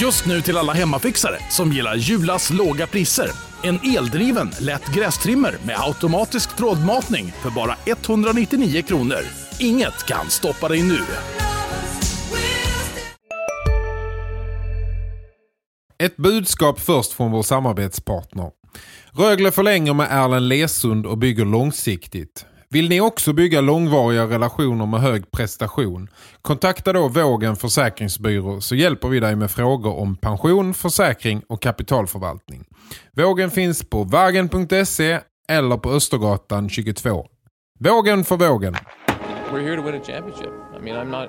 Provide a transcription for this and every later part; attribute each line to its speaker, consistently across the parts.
Speaker 1: Just nu till alla hemmafixare som gillar Julas låga priser. En eldriven, lätt grästrimmer med automatisk trådmatning för bara 199 kronor. Inget kan stoppa dig nu.
Speaker 2: Ett budskap först från vår samarbetspartner. Rögle förlänger med Erlen Lesund och bygger långsiktigt. Vill ni också bygga långvariga relationer med hög prestation? Kontakta då Vågen Försäkringsbyrå så hjälper vi dig med frågor om pension, försäkring och kapitalförvaltning. Vågen finns på vagen.se eller på Östergatan 22. Vågen för vågen.
Speaker 3: We're here to win a championship. I mean, I'm not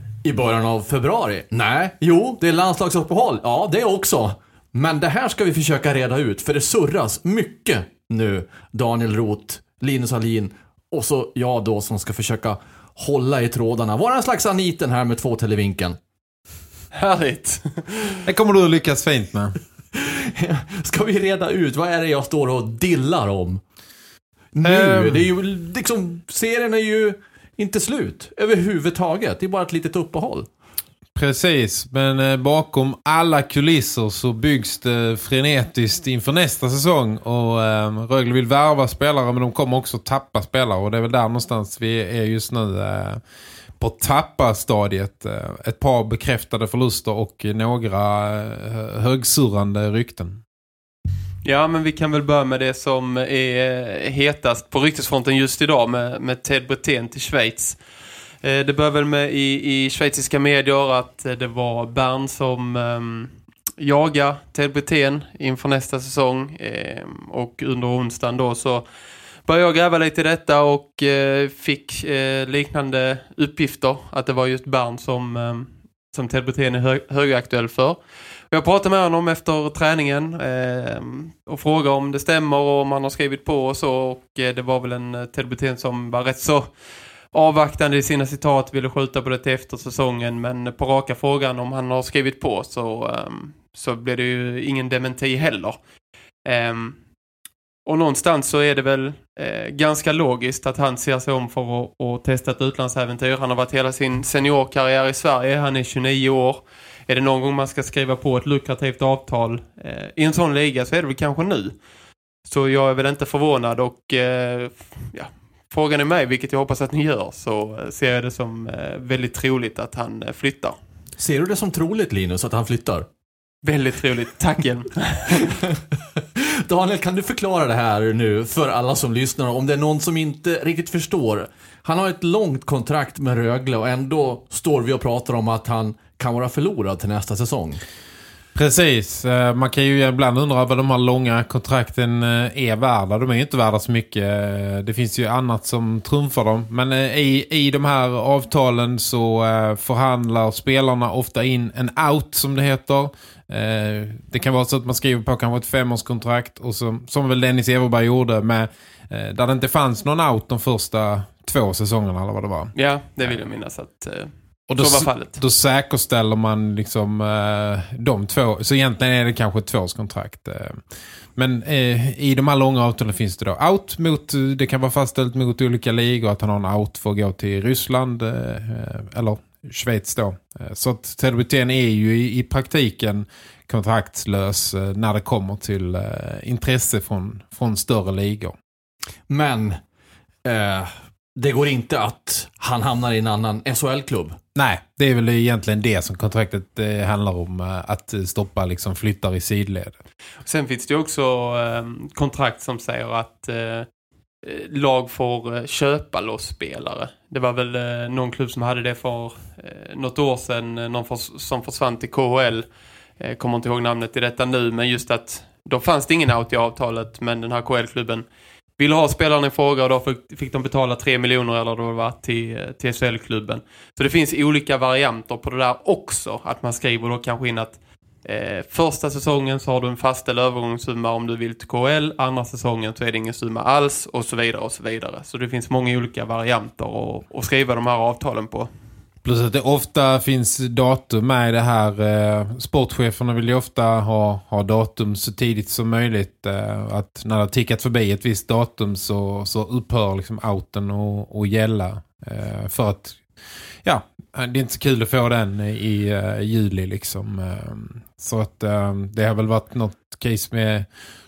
Speaker 4: i början av februari. Nej, jo, det är landslagsuppehåll. Ja, det också. Men det här ska vi försöka reda ut, för det surras mycket nu. Daniel Roth, Linus Alin och så jag då som ska försöka hålla i trådarna. Vara en slags Aniten här med två televinken.
Speaker 3: Härligt!
Speaker 2: Det kommer du att lyckas fint med.
Speaker 4: Ska vi reda ut, vad är det jag står och dillar om? Nu,
Speaker 2: Ehm.
Speaker 4: det är ju liksom, serien är ju inte slut överhuvudtaget. Det är bara ett litet uppehåll.
Speaker 2: Precis, men eh, bakom alla kulisser så byggs det frenetiskt inför nästa säsong och eh, Rögle vill värva spelare men de kommer också tappa spelare och det är väl där någonstans vi är just nu eh, på tappa-stadiet. Eh, ett par bekräftade förluster och några eh, högsurrande rykten.
Speaker 3: Ja, men vi kan väl börja med det som är eh, hetast på ryktesfronten just idag med, med Ted Brithén till Schweiz. Eh, det började väl med i, i schweiziska medier att eh, det var Bern som um, jagar Ted Brithén inför nästa säsong. Eh, och under onsdagen då så började jag gräva lite i detta och eh, fick eh, liknande uppgifter att det var just Bern som, um, som Ted Brithén är hö högaktuell för. Jag pratade med honom efter träningen eh, och frågade om det stämmer och om han har skrivit på och så. Och eh, det var väl en eh, Ted som var rätt så avvaktande i sina citat, ville skjuta på det till efter säsongen. Men på raka frågan om han har skrivit på så, eh, så blev det ju ingen dementi heller. Ehm, och någonstans så är det väl eh, ganska logiskt att han ser sig om för att, att testa ett utlandsäventyr. Han har varit hela sin seniorkarriär i Sverige. Han är 29 år. Är det någon gång man ska skriva på ett lukrativt avtal eh, i en sån liga så är det väl kanske nu. Så jag är väl inte förvånad och eh, ja, frågan är mig, vilket jag hoppas att ni gör, så ser jag det som eh, väldigt troligt att han eh, flyttar.
Speaker 4: Ser du det som troligt Linus att han flyttar?
Speaker 3: Väldigt troligt. Tack igen.
Speaker 4: Daniel, kan du förklara det här nu för alla som lyssnar om det är någon som inte riktigt förstår? Han har ett långt kontrakt med Rögle och ändå står vi och pratar om att han kan vara förlorad till nästa säsong.
Speaker 2: Precis, eh, man kan ju ibland undra vad de här långa kontrakten eh, är värda. De är ju inte värda så mycket. Eh, det finns ju annat som trumfar dem. Men i, i de här avtalen så förhandlar spelarna ofta in en out som det heter. Eh, Det kan vara så att man skriver på kanske ett femårskontrakt och så, som väl Dennis Everberg gjorde med eh, där det inte fanns någon out de första två säsongerna eller vad det var.
Speaker 3: Ja, det vill jag minnas att eh,
Speaker 2: Och då,
Speaker 3: så var fallet.
Speaker 2: då säkerställer man liksom eh, de två. Så egentligen är det kanske ett tvåårskontrakt. Eh. Men eh, i de här långa avtalen finns det då out mot, det kan vara fastställt mot olika ligor att han har en out för att gå till Ryssland eller Schweiz då. Eh, så att Ted Brithén är ju i, i praktiken kontraktslös eh, när det kommer till eh, intresse från, från större ligor.
Speaker 4: Men eh, det går inte att han hamnar i en annan SHL-klubb.
Speaker 2: Nej, det är väl egentligen det som kontraktet eh, handlar om. Att stoppa liksom flyttar i sidled.
Speaker 3: Sen finns det också eh, kontrakt som säger att eh, lag får köpa loss spelare. Det var väl eh, någon klubb som hade det för eh, något år sedan, eh, någon som försvann till KHL. Eh, kommer inte ihåg namnet i detta nu, men just att då fanns det ingen out i avtalet, men den här KHL-klubben ville ha spelarna i fråga och då fick, fick de betala 3 miljoner eller vad det var till, eh, till SHL-klubben. Så det finns olika varianter på det där också, att man skriver då kanske in att Eh, första säsongen så har du en fastställd övergångssumma om du vill till KL. Andra säsongen så är det ingen summa alls och så vidare och så vidare. Så det finns många olika varianter att, att skriva de här avtalen på.
Speaker 2: Plus att det ofta finns datum med i det här. Eh, sportcheferna vill ju ofta ha, ha datum så tidigt som möjligt. Eh, att när det har tickat förbi ett visst datum så, så upphör liksom outen att gälla. Eh, för att ja, det är inte så kul att få den i uh, juli liksom. Uh, så att uh, det har väl varit något case med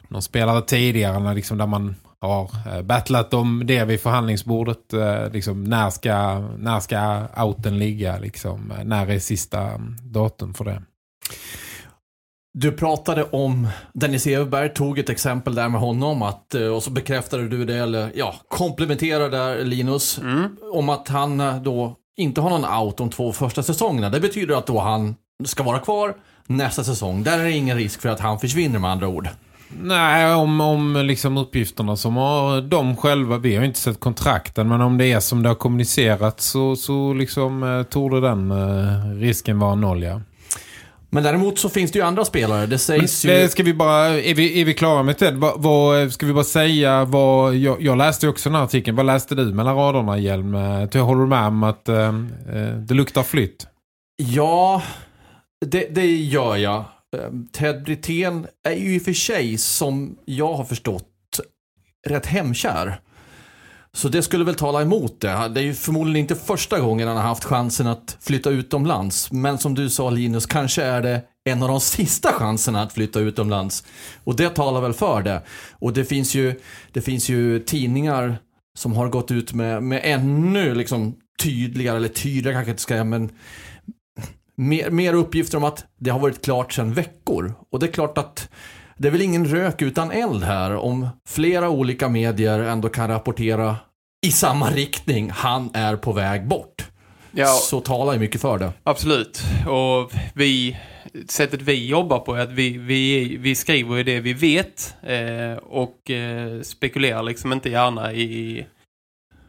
Speaker 2: någon spelare tidigare när, liksom, där man har uh, battlat om det vid förhandlingsbordet. liksom, när, ska, när ska outen ligga? Liksom, när är sista datum för det?
Speaker 4: Du pratade om Dennis Everberg, tog ett exempel där med honom att, och så bekräftade du det, eller ja, komplementerade där Linus, mm. om att han då inte har någon out de två första säsongerna. Det betyder att då han ska vara kvar nästa säsong. Där är det ingen risk för att han försvinner med andra ord.
Speaker 2: Nej, om, om liksom uppgifterna som har de själva, vi har inte sett kontrakten, men om det är som det har kommunicerats så, så liksom eh, torde den eh, risken vara noll, ja.
Speaker 4: Men däremot så finns det ju andra spelare. Det sägs
Speaker 2: Men,
Speaker 4: ju...
Speaker 2: Ska vi bara, är vi, är vi klara med det? Vad, vad, ska vi bara säga vad... Jag, jag läste ju också den här artikeln. Vad läste du mellan raderna, Hjelm? Jag håller med om att eh, eh, det luktar flytt.
Speaker 4: Ja, det, det gör jag. Eh, Ted Brithén är ju i och för sig, som jag har förstått, rätt hemkär. Så det skulle väl tala emot det. Det är ju förmodligen inte första gången han har haft chansen att flytta utomlands. Men som du sa Linus, kanske är det en av de sista chanserna att flytta utomlands. Och det talar väl för det. Och det finns ju, det finns ju tidningar som har gått ut med, med ännu liksom tydligare, eller tydligare kanske inte ska säga, men mer, mer uppgifter om att det har varit klart sedan veckor. Och det är klart att det är väl ingen rök utan eld här om flera olika medier ändå kan rapportera i samma riktning. Han är på väg bort. Ja, så talar ju mycket för det.
Speaker 3: Absolut. Och vi, sättet vi jobbar på är att vi, vi, vi skriver ju det vi vet eh, och eh, spekulerar liksom inte gärna i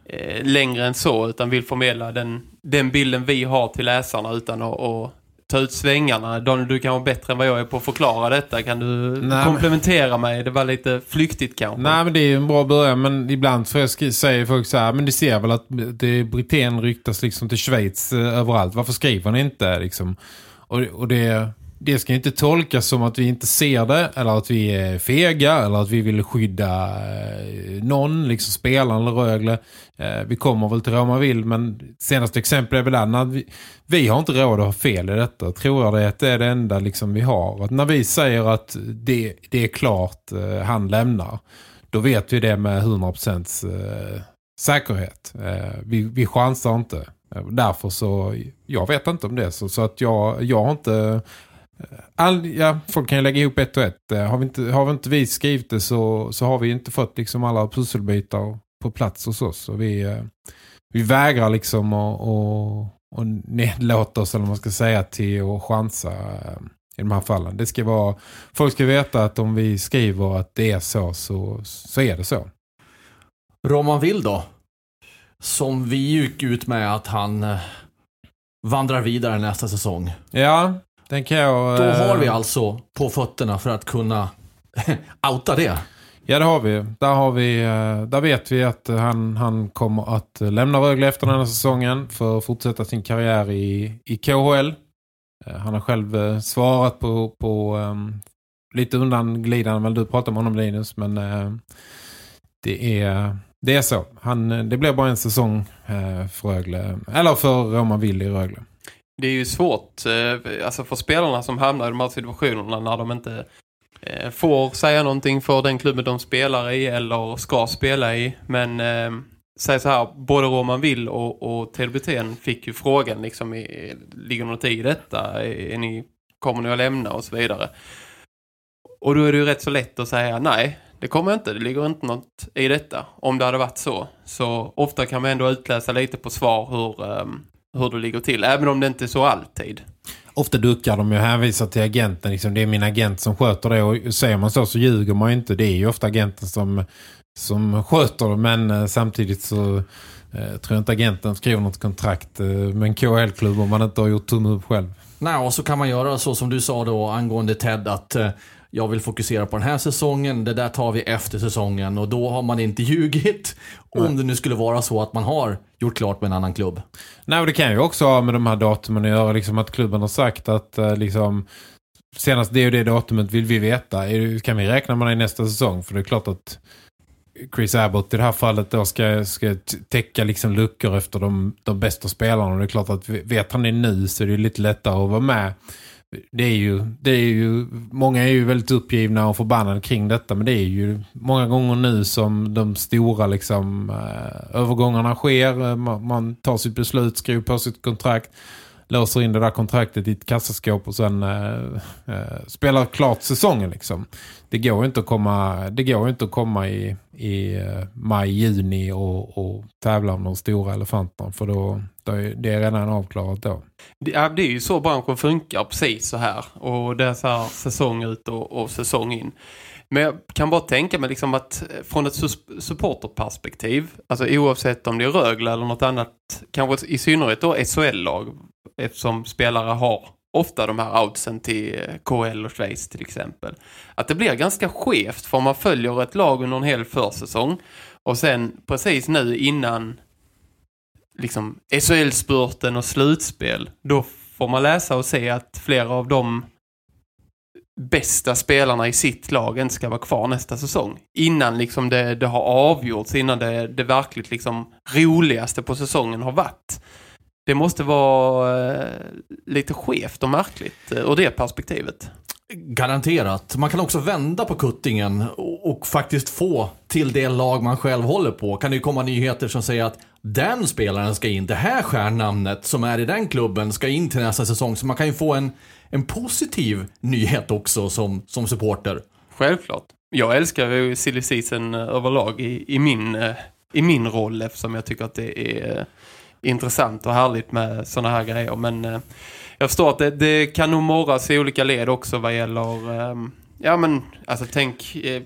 Speaker 3: eh, längre än så utan vill förmedla den, den bilden vi har till läsarna utan att, att ta ut svängarna. Daniel, du kan vara bättre än vad jag är på att förklara detta. Kan du Nej, komplementera men... mig? Det var lite flyktigt kanske.
Speaker 2: Nej, men det är en bra början. Men ibland jag säga folk så här, men det ser väl att det ryktas liksom till Schweiz eh, överallt. Varför skriver ni inte liksom? Och, och det det ska inte tolkas som att vi inte ser det eller att vi är fega eller att vi vill skydda eh, någon, liksom spelaren eller Rögle. Eh, vi kommer väl till Roma vill men senaste exempel är väl att vi, vi har inte råd att ha fel i detta. Tror jag det, att det är det enda liksom vi har. Att när vi säger att det, det är klart eh, han lämnar, då vet vi det med 100% säkerhet. Vi, vi chansar inte. Därför så, jag vet inte om det så, så att jag, jag har inte All, ja, folk kan ju lägga ihop ett och ett. Eh, har vi inte, har vi, inte vi skrivit det så, så har vi inte fått liksom alla pusselbitar på plats hos oss. Och vi, eh, vi vägrar liksom att och, och nedlåta oss, eller vad man ska säga, till att chansa eh, i de här fallen. Det ska vara, folk ska veta att om vi skriver att det är så, så, så är det så.
Speaker 4: Roman Vill då? Som vi gick ut med att han vandrar vidare nästa säsong.
Speaker 2: Ja, den kan jag,
Speaker 4: Då har vi eh, alltså på fötterna för att kunna outa det.
Speaker 2: Ja, det har vi. Där, har vi, eh, där vet vi att han, han kommer att lämna Rögle efter den här säsongen för att fortsätta sin karriär i, i KHL. Eh, han har själv svarat på, på um, lite undanglidande, väl du pratar om honom Linus, men det, är, det är så. Han, det blir bara en säsong för Rögle, eller för Roman Will i Rögle
Speaker 3: det är ju svårt eh, alltså för spelarna som hamnar i de här situationerna när de inte eh, får säga någonting för den klubben de spelar i eller ska spela i. Men eh, säg så här, både Roman Will och, och Ted fick ju frågan liksom, i, ligger något i detta? Är ni, kommer ni att lämna och så vidare? Och då är det ju rätt så lätt att säga nej, det kommer inte, det ligger inte något i detta. Om det hade varit så. Så ofta kan man ändå utläsa lite på svar hur, um, hur det ligger till. Även om det inte är så alltid.
Speaker 2: Ofta duckar de ju hänvisar till agenten. Liksom, det är min agent som sköter det. Och säger man så så ljuger man ju inte. Det är ju ofta agenten som, som sköter det. Men eh, samtidigt så eh, tror jag inte agenten skriver något kontrakt eh, med en KHL-klubb om man inte har gjort tumme upp själv.
Speaker 4: Nej, och så kan man göra så som du sa då angående Ted att eh, jag vill fokusera på den här säsongen, det där tar vi efter säsongen och då har man inte ljugit. Om det nu skulle vara så att man har gjort klart med en annan klubb.
Speaker 2: Nej, och det kan ju också ha med de här datumen att göra. Liksom att klubben har sagt att eh, liksom, senast det och det datumet vill vi veta. Kan vi räkna med det i nästa säsong? För det är klart att Chris Abbott i det här fallet då ska, ska täcka liksom luckor efter de, de bästa spelarna. Och det är klart att vet han det nu så är det lite lättare att vara med. Det är ju, det är ju, många är ju väldigt uppgivna och förbannade kring detta. Men det är ju många gånger nu som de stora liksom, eh, övergångarna sker. Eh, man, man tar sitt beslut, skriver på sitt kontrakt. Låser in det där kontraktet i ett kassaskåp och sen eh, eh, spelar klart säsongen liksom. Det går ju inte att komma, det går inte att komma i, i eh, maj, juni och, och tävla om de stora elefanterna. För då, då är det är redan avklarat då.
Speaker 3: Det, ja, det är ju så branschen funkar, precis så här. Och det är så här säsong ut och, och säsong in. Men jag kan bara tänka mig liksom att eh, från ett supporterperspektiv, alltså oavsett om det är Rögle eller något annat, kanske i synnerhet då SHL-lag, eftersom spelare har ofta de här outsen till eh, KL och Schweiz till exempel. Att det blir ganska skevt för man följer ett lag under en hel försäsong och sen precis nu innan liksom SHL-spurten och slutspel, då får man läsa och se att flera av de bästa spelarna i sitt lag inte ska vara kvar nästa säsong. Innan liksom det, det har avgjorts, innan det, det verkligt liksom roligaste på säsongen har varit. Det måste vara eh, lite skevt och märkligt eh, ur det perspektivet.
Speaker 4: Garanterat. Man kan också vända på kuttingen och, och faktiskt få till det lag man själv håller på. Kan det ju komma nyheter som säger att den spelaren ska in, det här stjärnnamnet som är i den klubben ska in till nästa säsong. Så man kan ju få en, en positiv nyhet också som, som supporter.
Speaker 3: Självklart. Jag älskar ju silly season eh, överlag i, i, min, i min roll eftersom jag tycker att det är intressant och härligt med sådana här grejer. Men eh, jag förstår att det, det kan nog morras i olika led också vad gäller eh, ja men alltså tänk eh,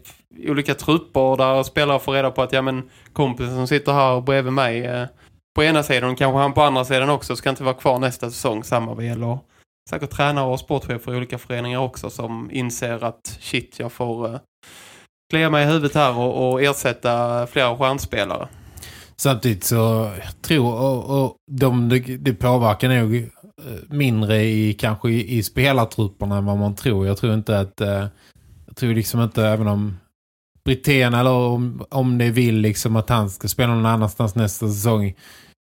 Speaker 3: olika trupper där spelare får reda på att ja men kompisen som sitter här bredvid mig eh, på ena sidan och kanske han på andra sidan också ska inte vara kvar nästa säsong. Samma vad gäller säkert tränare och sportchefer i olika föreningar också som inser att shit, jag får eh, klia mig i huvudet här och, och ersätta flera stjärnspelare.
Speaker 2: Samtidigt så jag tror och, och de, det, påverkar nog eh, mindre i kanske i, i spelartrupperna än vad man tror. Jag tror inte att eh, jag tror liksom inte även om Britén eller om, om det vill liksom att han ska spela någon annanstans nästa säsong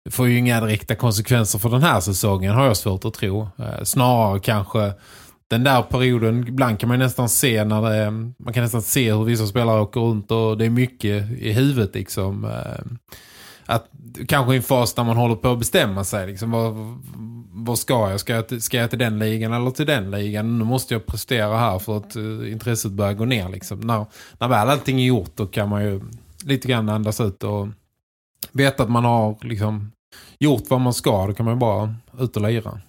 Speaker 2: det får ju inga direkta konsekvenser för den här säsongen har jag svårt att tro. Eh, snarare kanske den där perioden, ibland kan man nästan se när det, man kan nästan se hur vissa spelare åker runt och det är mycket i huvudet liksom. Att kanske i en fas där man håller på att bestämma sig liksom, vad, vad ska jag? Ska jag, till, ska jag till den ligan eller till den ligan? Nu måste jag prestera här för att uh, intresset börjar gå ner liksom. När, när väl allting är gjort då kan man ju lite grann andas ut och veta att man har liksom gjort vad man ska. Då kan man ju bara ut och lira.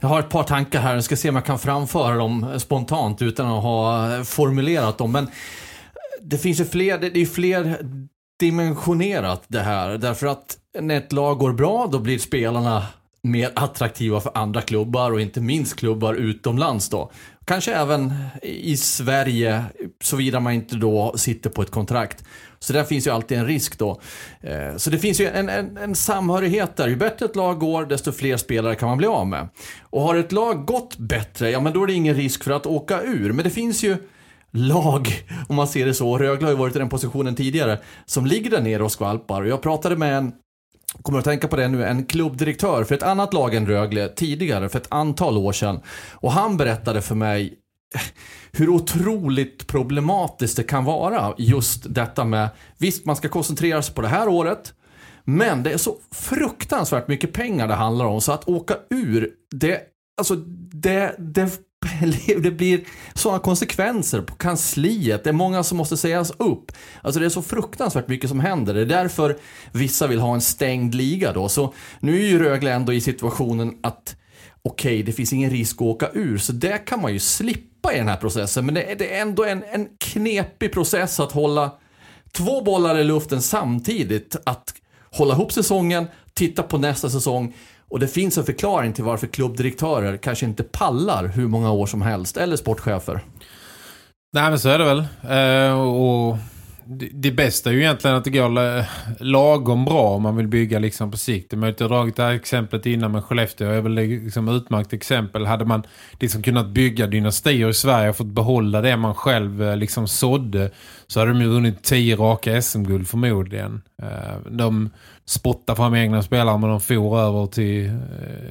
Speaker 4: Jag har ett par tankar här, jag ska se om jag kan framföra dem spontant utan att ha formulerat dem. Men det finns ju fler, det är ju fler dimensionerat det här. Därför att när ett lag går bra, då blir spelarna mer attraktiva för andra klubbar och inte minst klubbar utomlands då. Kanske även i Sverige, såvida man inte då sitter på ett kontrakt. Så där finns ju alltid en risk då. Eh, så det finns ju en, en, en samhörighet där. Ju bättre ett lag går, desto fler spelare kan man bli av med. Och har ett lag gått bättre, ja men då är det ingen risk för att åka ur. Men det finns ju lag, om man ser det så. Rögle har ju varit i den positionen tidigare, som ligger där nere och skvalpar. Och jag pratade med en kommer att tänka på det nu, en klubbdirektör för ett annat lag än Rögle tidigare, för ett antal år sedan. Och han berättade för mig eh, hur otroligt problematiskt det kan vara just detta med, visst man ska koncentrera sig på det här året, men det är så fruktansvärt mycket pengar det handlar om så att åka ur, det, alltså det, det, det blir sådana konsekvenser på kansliet. Det är många som måste sägas upp. Alltså det är så fruktansvärt mycket som händer. Det är därför vissa vill ha en stängd liga då. Så nu är ju Rögle ändå i situationen att okej, det finns ingen risk att åka ur. Så det kan man ju slippa i den här processen. Men det är, det är ändå en, en knepig process att hålla två bollar i luften samtidigt. Att hålla ihop säsongen, titta på nästa säsong Och det finns en förklaring till varför klubbdirektörer kanske inte pallar hur många år som helst, eller sportchefer.
Speaker 2: Nej men så är det väl. Eh, och det, bästa är ju egentligen att det går eh, lagom bra om man vill bygga liksom på sikt. Det möjligt att jag har dragit det här exemplet innan med Skellefteå. Är väl liksom ett utmärkt exempel. Hade man liksom kunnat bygga dynastier i Sverige och fått behålla det man själv eh, liksom sådde så hade de ju vunnit tio raka SM-guld förmodligen. Eh, de spottar fram egna spelare men de for över till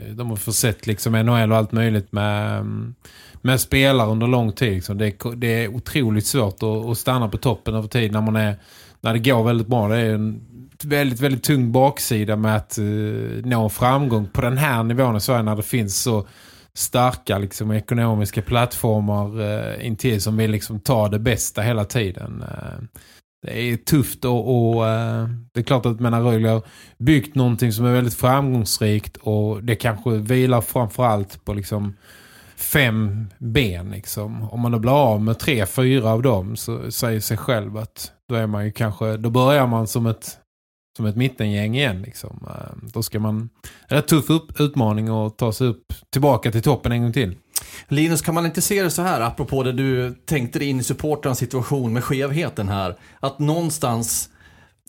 Speaker 2: de har försett liksom NHL och allt möjligt med mm, men spelar under lång tid. Liksom. Det, är, det är otroligt svårt att, att stanna på toppen över tid när man är när det går väldigt bra. Det är en väldigt, väldigt tung baksida med att uh, nå framgång på den här nivån i Sverige när det finns så starka liksom, ekonomiska plattformar uh, intill som vill liksom, ta det bästa hela tiden. Uh, det är tufft och, och uh, det är klart att menar, Rögle har byggt någonting som är väldigt framgångsrikt och det kanske vilar framförallt på liksom fem ben liksom. Om man då blir av med tre, fyra av dem så säger sig själv att då är man ju kanske, då börjar man som ett som ett mittengäng igen liksom. Ehm, då ska man, det är en tuff upp, utmaning att ta sig upp tillbaka till toppen en gång till.
Speaker 4: Linus, kan man inte se det så här, apropå det du tänkte dig in i supportrarnas situation med skevheten här, att någonstans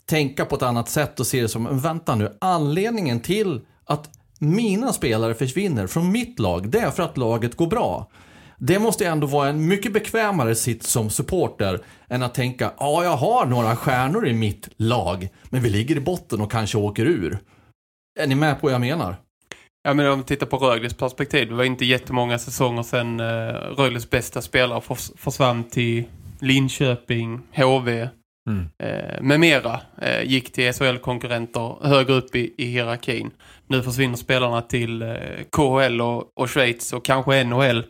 Speaker 4: tänka på ett annat sätt och se det som, vänta nu, anledningen till att mina spelare försvinner från mitt lag, det är för att laget går bra. Det måste ändå vara en mycket bekvämare sitt som supporter än att tänka, ja jag har några stjärnor i mitt lag, men vi ligger i botten och kanske åker ur. Är ni med på vad jag menar?
Speaker 3: Ja, men om vi tittar på Rögles perspektiv. Det var inte jättemånga säsonger sedan eh, Rögles bästa spelare försvann till Linköping, HV eh, med mera. Eh, gick till SHL-konkurrenter högre upp i, i hierarkin. Nu försvinner spelarna till eh, KHL och, och Schweiz och kanske NHL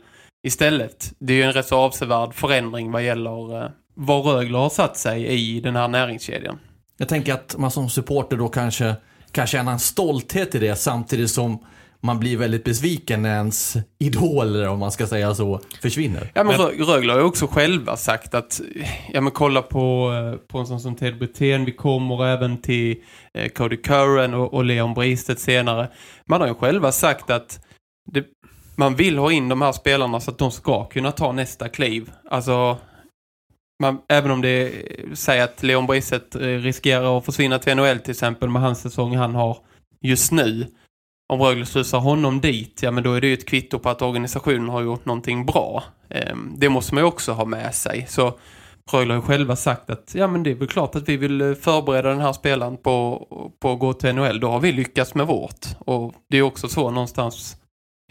Speaker 3: istället. Det är ju en rätt så avsevärd förändring vad gäller eh, var Rögle har satt sig i den här näringskedjan.
Speaker 4: Jag tänker att man som supporter då kanske kan känna en stolthet i det samtidigt som man blir väldigt besviken när ens idoler, om man ska säga så, försvinner.
Speaker 3: Ja, men Rö- Rögle har ju också själva sagt att ja, men kolla på, eh, på en sån som Ted Brithén. Vi kommer även till eh, Cody Curran och, och Leon Bristet senare. Man har ju själva sagt att det, man vill ha in de här spelarna så att de ska kunna ta nästa kliv. Alltså, man, även om det säger att Leon Bristet eh, riskerar att försvinna till NHL till exempel med hans säsong han har just nu. Om Rögle slussar honom dit, ja men då är det ju ett kvitto på att organisationen har gjort någonting bra. Ehm, det måste man ju också ha med sig. Så Rögle har ju själva sagt att ja men det är väl klart att vi vill eh, förbereda den här spelaren på, på att gå till NHL. Då har vi lyckats med vårt. Och det är också så någonstans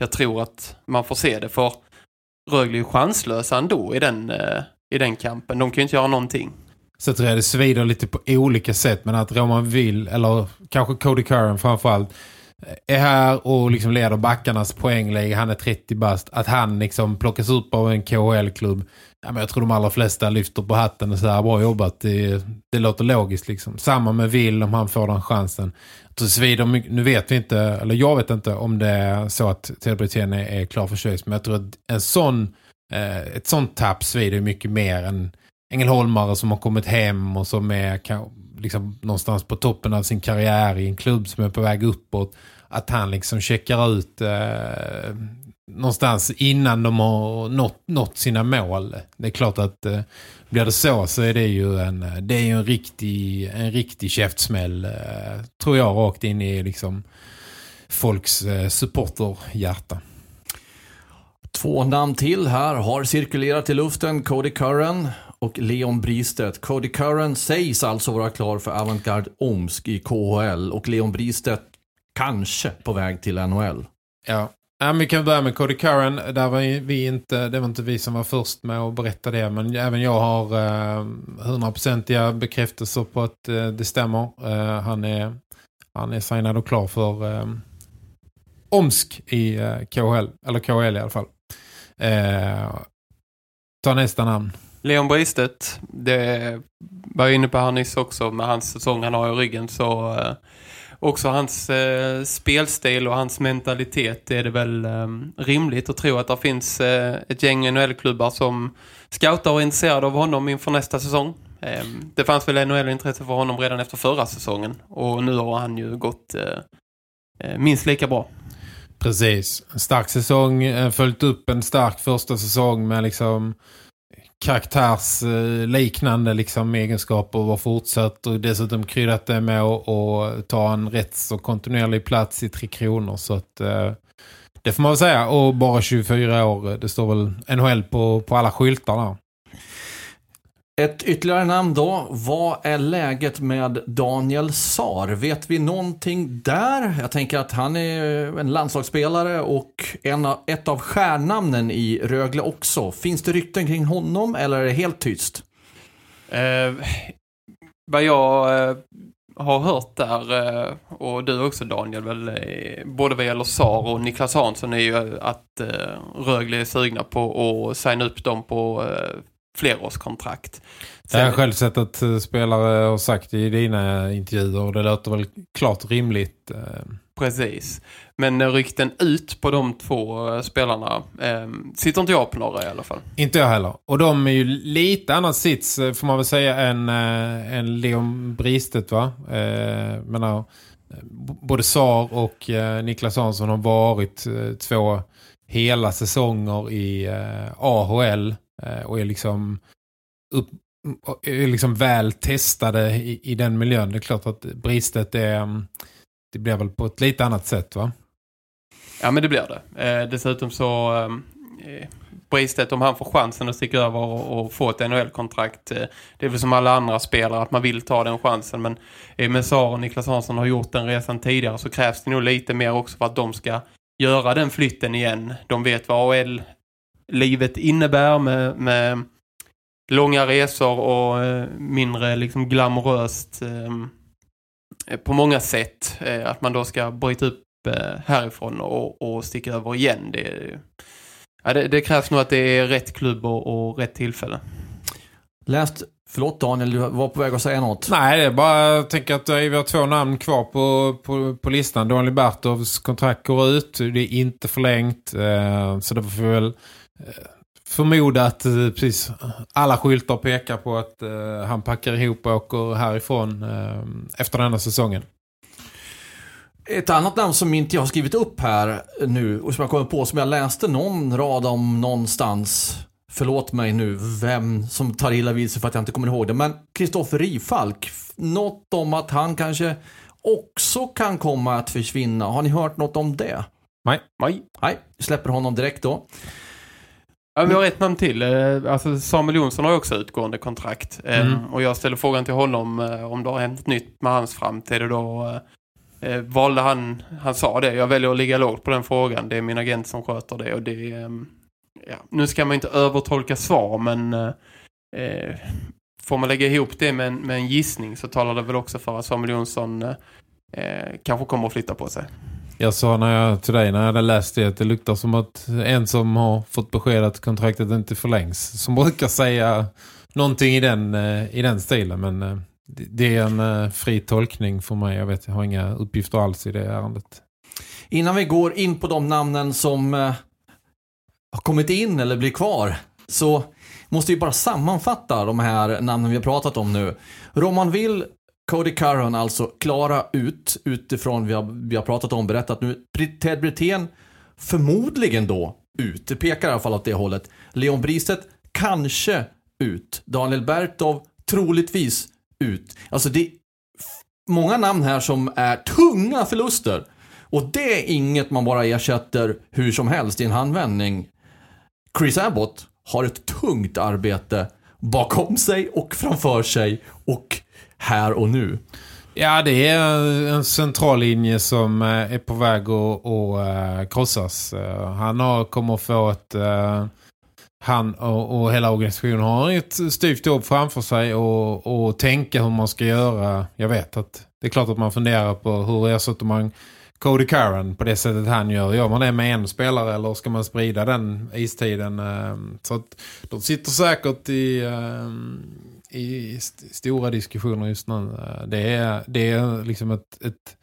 Speaker 3: jag tror att man får se det. För Rögle är ju chanslösa ändå i den, eh, i den kampen. De kan ju inte göra någonting.
Speaker 2: Så tror jag det svider lite på olika sätt. Men att Roman vill, eller kanske Cody Curran framförallt, är här och liksom leder backarnas poängläge. Han är 30 bast. Att han liksom plockas upp av en KHL-klubb. Ja, men jag tror de allra flesta lyfter på hatten och säger ah, bra jobbat. Det, det låter logiskt liksom. Samma med Will om han får den chansen. Svider nu vet vi inte, eller jag vet inte om det är så att Ted Brithén är, är klar för Schweiz. Men jag tror att en sån, eh, ett sånt tapp svider mycket mer än Ängelholmare som har kommit hem och som är liksom någonstans på toppen av sin karriär i en klubb som är på väg uppåt. Att han liksom checkar ut eh, någonstans innan de har nått, nått sina mål. Det är klart att eh, blir det så så är det ju en, eh, det är ju en riktig, en riktig käftsmäll eh, tror jag rakt in i liksom folks eh, supporterhjärta.
Speaker 4: Två namn till här har cirkulerat i luften. Cody Curran och Leon Bristedt. Cody Curran sägs alltså vara klar för Avantgarde Omsk i KHL och Leon Bristedt kanske på väg till NHL.
Speaker 2: Ja. Ja, vi kan börja med Cody Curran. Där var vi inte, det var inte vi som var först med att berätta det. Men även jag har eh, hundraprocentiga bekräftelser på att eh, det stämmer. Eh, han, är, han är signad och klar för eh, Omsk i eh, KHL. Eller KHL i alla fall. Eh, ta nästa namn.
Speaker 3: Leon Bristet, det var jag inne på här nyss också med hans säsong han har i ryggen så eh, också hans eh, spelstil och hans mentalitet är det väl eh, rimligt att tro att det finns eh, ett gäng NHL-klubbar som scoutar och är intresserade av honom inför nästa säsong. Eh, det fanns väl NHL-intresse för honom redan efter förra säsongen och nu har han ju gått eh, eh minst lika bra.
Speaker 2: Precis. En stark säsong, eh, följt upp en stark första säsong med liksom karaktärsliknande eh, liksom egenskaper var fortsatt och dessutom kryddat det med att, att ta en rätt så kontinuerlig plats i Tre Kronor så att eh, det får man väl säga och bara 24 år eh, det står väl NHL på, på alla skyltar där.
Speaker 4: Ett ytterligare namn då. Vad är läget med Daniel Sar? Vet vi någonting där? Jag tänker att han är en landslagsspelare och en av, ett av stjärnnamnen i Rögle också. Finns det rykten kring honom eller är det helt tyst?
Speaker 3: Eh, vad jag eh, har hört där, eh, och du också Daniel, väl, eh, både vad gäller Sar och Niklas Hansson är ju att eh, Rögle är sugna på att signa upp dem på eh, flerårskontrakt.
Speaker 2: Har jag själv sett att eh, spelare har sagt i dina intervjuer och det låter väl klart rimligt. eh.
Speaker 3: Precis. Men eh, rykten ut på de två spelarna eh, sitter inte jag på några i alla fall.
Speaker 2: Inte jag heller. Och de är ju lite annan sits får man väl säga än, äh, än Leon Bristet va? Eh, menar, både Sar och eh, Niklas Hansson har varit eh, två hela säsonger i eh, AHL Eh, och är liksom upp, är liksom väl testade i, i den miljön. Det är klart att Bristet är mm, det blir väl på ett lite annat sätt va?
Speaker 3: Ja, men det blir det. Eh, dessutom så mm, eh, Bristet, om han får chansen att sticka över och, och få ett NHL-kontrakt, eh, det är väl som alla andra spelare att man vill ta den chansen. Men eh, med Sar och Niklas Hansson har gjort den resan tidigare så krävs det nog lite mer också för att de ska göra den flytten igen. De vet vad AHL-livet innebär med, med långa resor och eh, mindre liksom glamoröst eh, på många sätt. Eh, att man då ska bryta upp härifrån och, och sticka över igen. Det, ja, det, det krävs nog att det är rätt klubb och, och rätt tillfälle.
Speaker 4: Läst, förlåt Daniel, du var på väg att säga något.
Speaker 2: Nej, det är bara jag tänker att vi har två namn kvar på, på, på listan. Daniel Bertovs kontrakt går ut. Det är inte förlängt. Eh, så det får vi väl förmoda att eh, precis alla skyltar pekar på att eh, han packar ihop och åker härifrån eh, efter denna säsongen.
Speaker 4: Ett annat namn som inte jag har skrivit upp här nu och som jag kommer på som jag läste någon rad om någonstans. Förlåt mig nu vem som tar illa vid sig för att jag inte kommer ihåg det. Men Kristoffer Rifalk. Något om att han kanske också kan komma att försvinna. Har ni hört något om det?
Speaker 2: Nej.
Speaker 3: Nej.
Speaker 4: Nej, släpper honom direkt då.
Speaker 3: Ja, vi har ett namn till. Eh, Alltså Samuel Jonsson har också utgående kontrakt. Eh,
Speaker 2: Mm.
Speaker 3: Och jag ställer frågan till honom eh, om det har hänt nytt med hans framtid. Och då valde han, han sa det. Jag väljer att ligga lågt på den frågan. Det är min agent som sköter det. Och det eh, ja, nu ska man inte övertolka svar, men eh, får man lägga ihop det med en, med en gissning så talar det väl också för att Samuel Jonsson eh, kanske kommer att flytta på sig.
Speaker 2: Jag sa när jag, till dig när jag hade läst det att det luktar som att en som har fått besked att kontraktet inte förlängs. Som brukar säga någonting i den, eh, i den stilen. Men eh, det- är en eh, fri tolkning för mig. Jag vet, jag har inga uppgifter alls i det ärendet.
Speaker 4: Innan vi går in på de namnen som har kommit in eller blir kvar så måste vi bara sammanfatta de här namnen vi har pratat om nu. Roman Will, Cody Curran alltså klara ut utifrån vi har, vi har pratat om, berättat nu. Ted Brithén förmodligen då ut. Det pekar i alla fall åt det hållet. Leon Briset kanske ut. Daniel Bertov troligtvis ut. Alltså det är många namn här som är tunga förluster. Och det är inget man bara ersätter hur som helst i en handvändning. Chris Abbott har ett tungt arbete bakom sig och framför sig och här och nu.
Speaker 2: Ja, det är en central linje som eh, är på väg att, att eh, krossas. Eh, han har, kommer att få ett... Han och, och hela organisationen har ett styvt jobb framför sig och, och tänka hur man ska göra. Jag vet att det är klart att man funderar på hur ersätter man Cody Curran på det sättet han gör. Gör man det med en spelare eller ska man sprida den istiden? Så att de sitter säkert i, i st stora diskussioner just nu. Eh, Det är, det är liksom ett, ett,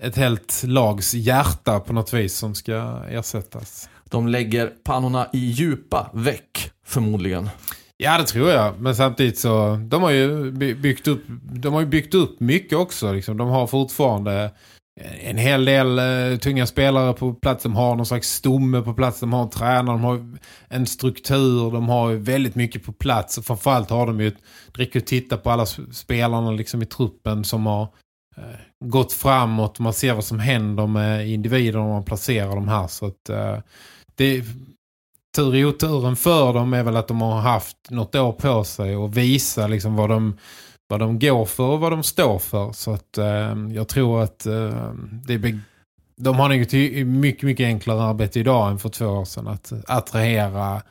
Speaker 2: ett helt lags hjärta på något vis som ska ersättas.
Speaker 4: De lägger pannorna i djupa väck, förmodligen.
Speaker 2: Ja, det tror jag. Men samtidigt så de har ju by- byggt upp de har ju byggt upp mycket också. Liksom. De har fortfarande Eh, en hel del uh, tunga spelare på plats. De har någon slags stomme på plats. De har en tränare, de har en struktur. De har väldigt mycket på plats. Och framförallt har de ju ett... Det att titta på alla spelarna liksom i truppen som har uh, gått framåt. Man ser vad som händer med individer om man placerar dem här. Så att uh, det tur i oturen för dem är väl att de har haft något år på sig och visa liksom vad de vad de går för och vad de står för. Så att eh, jag tror att eh, det de har ett mycket, mycket enklare arbete idag än för två år sedan. Att attrahera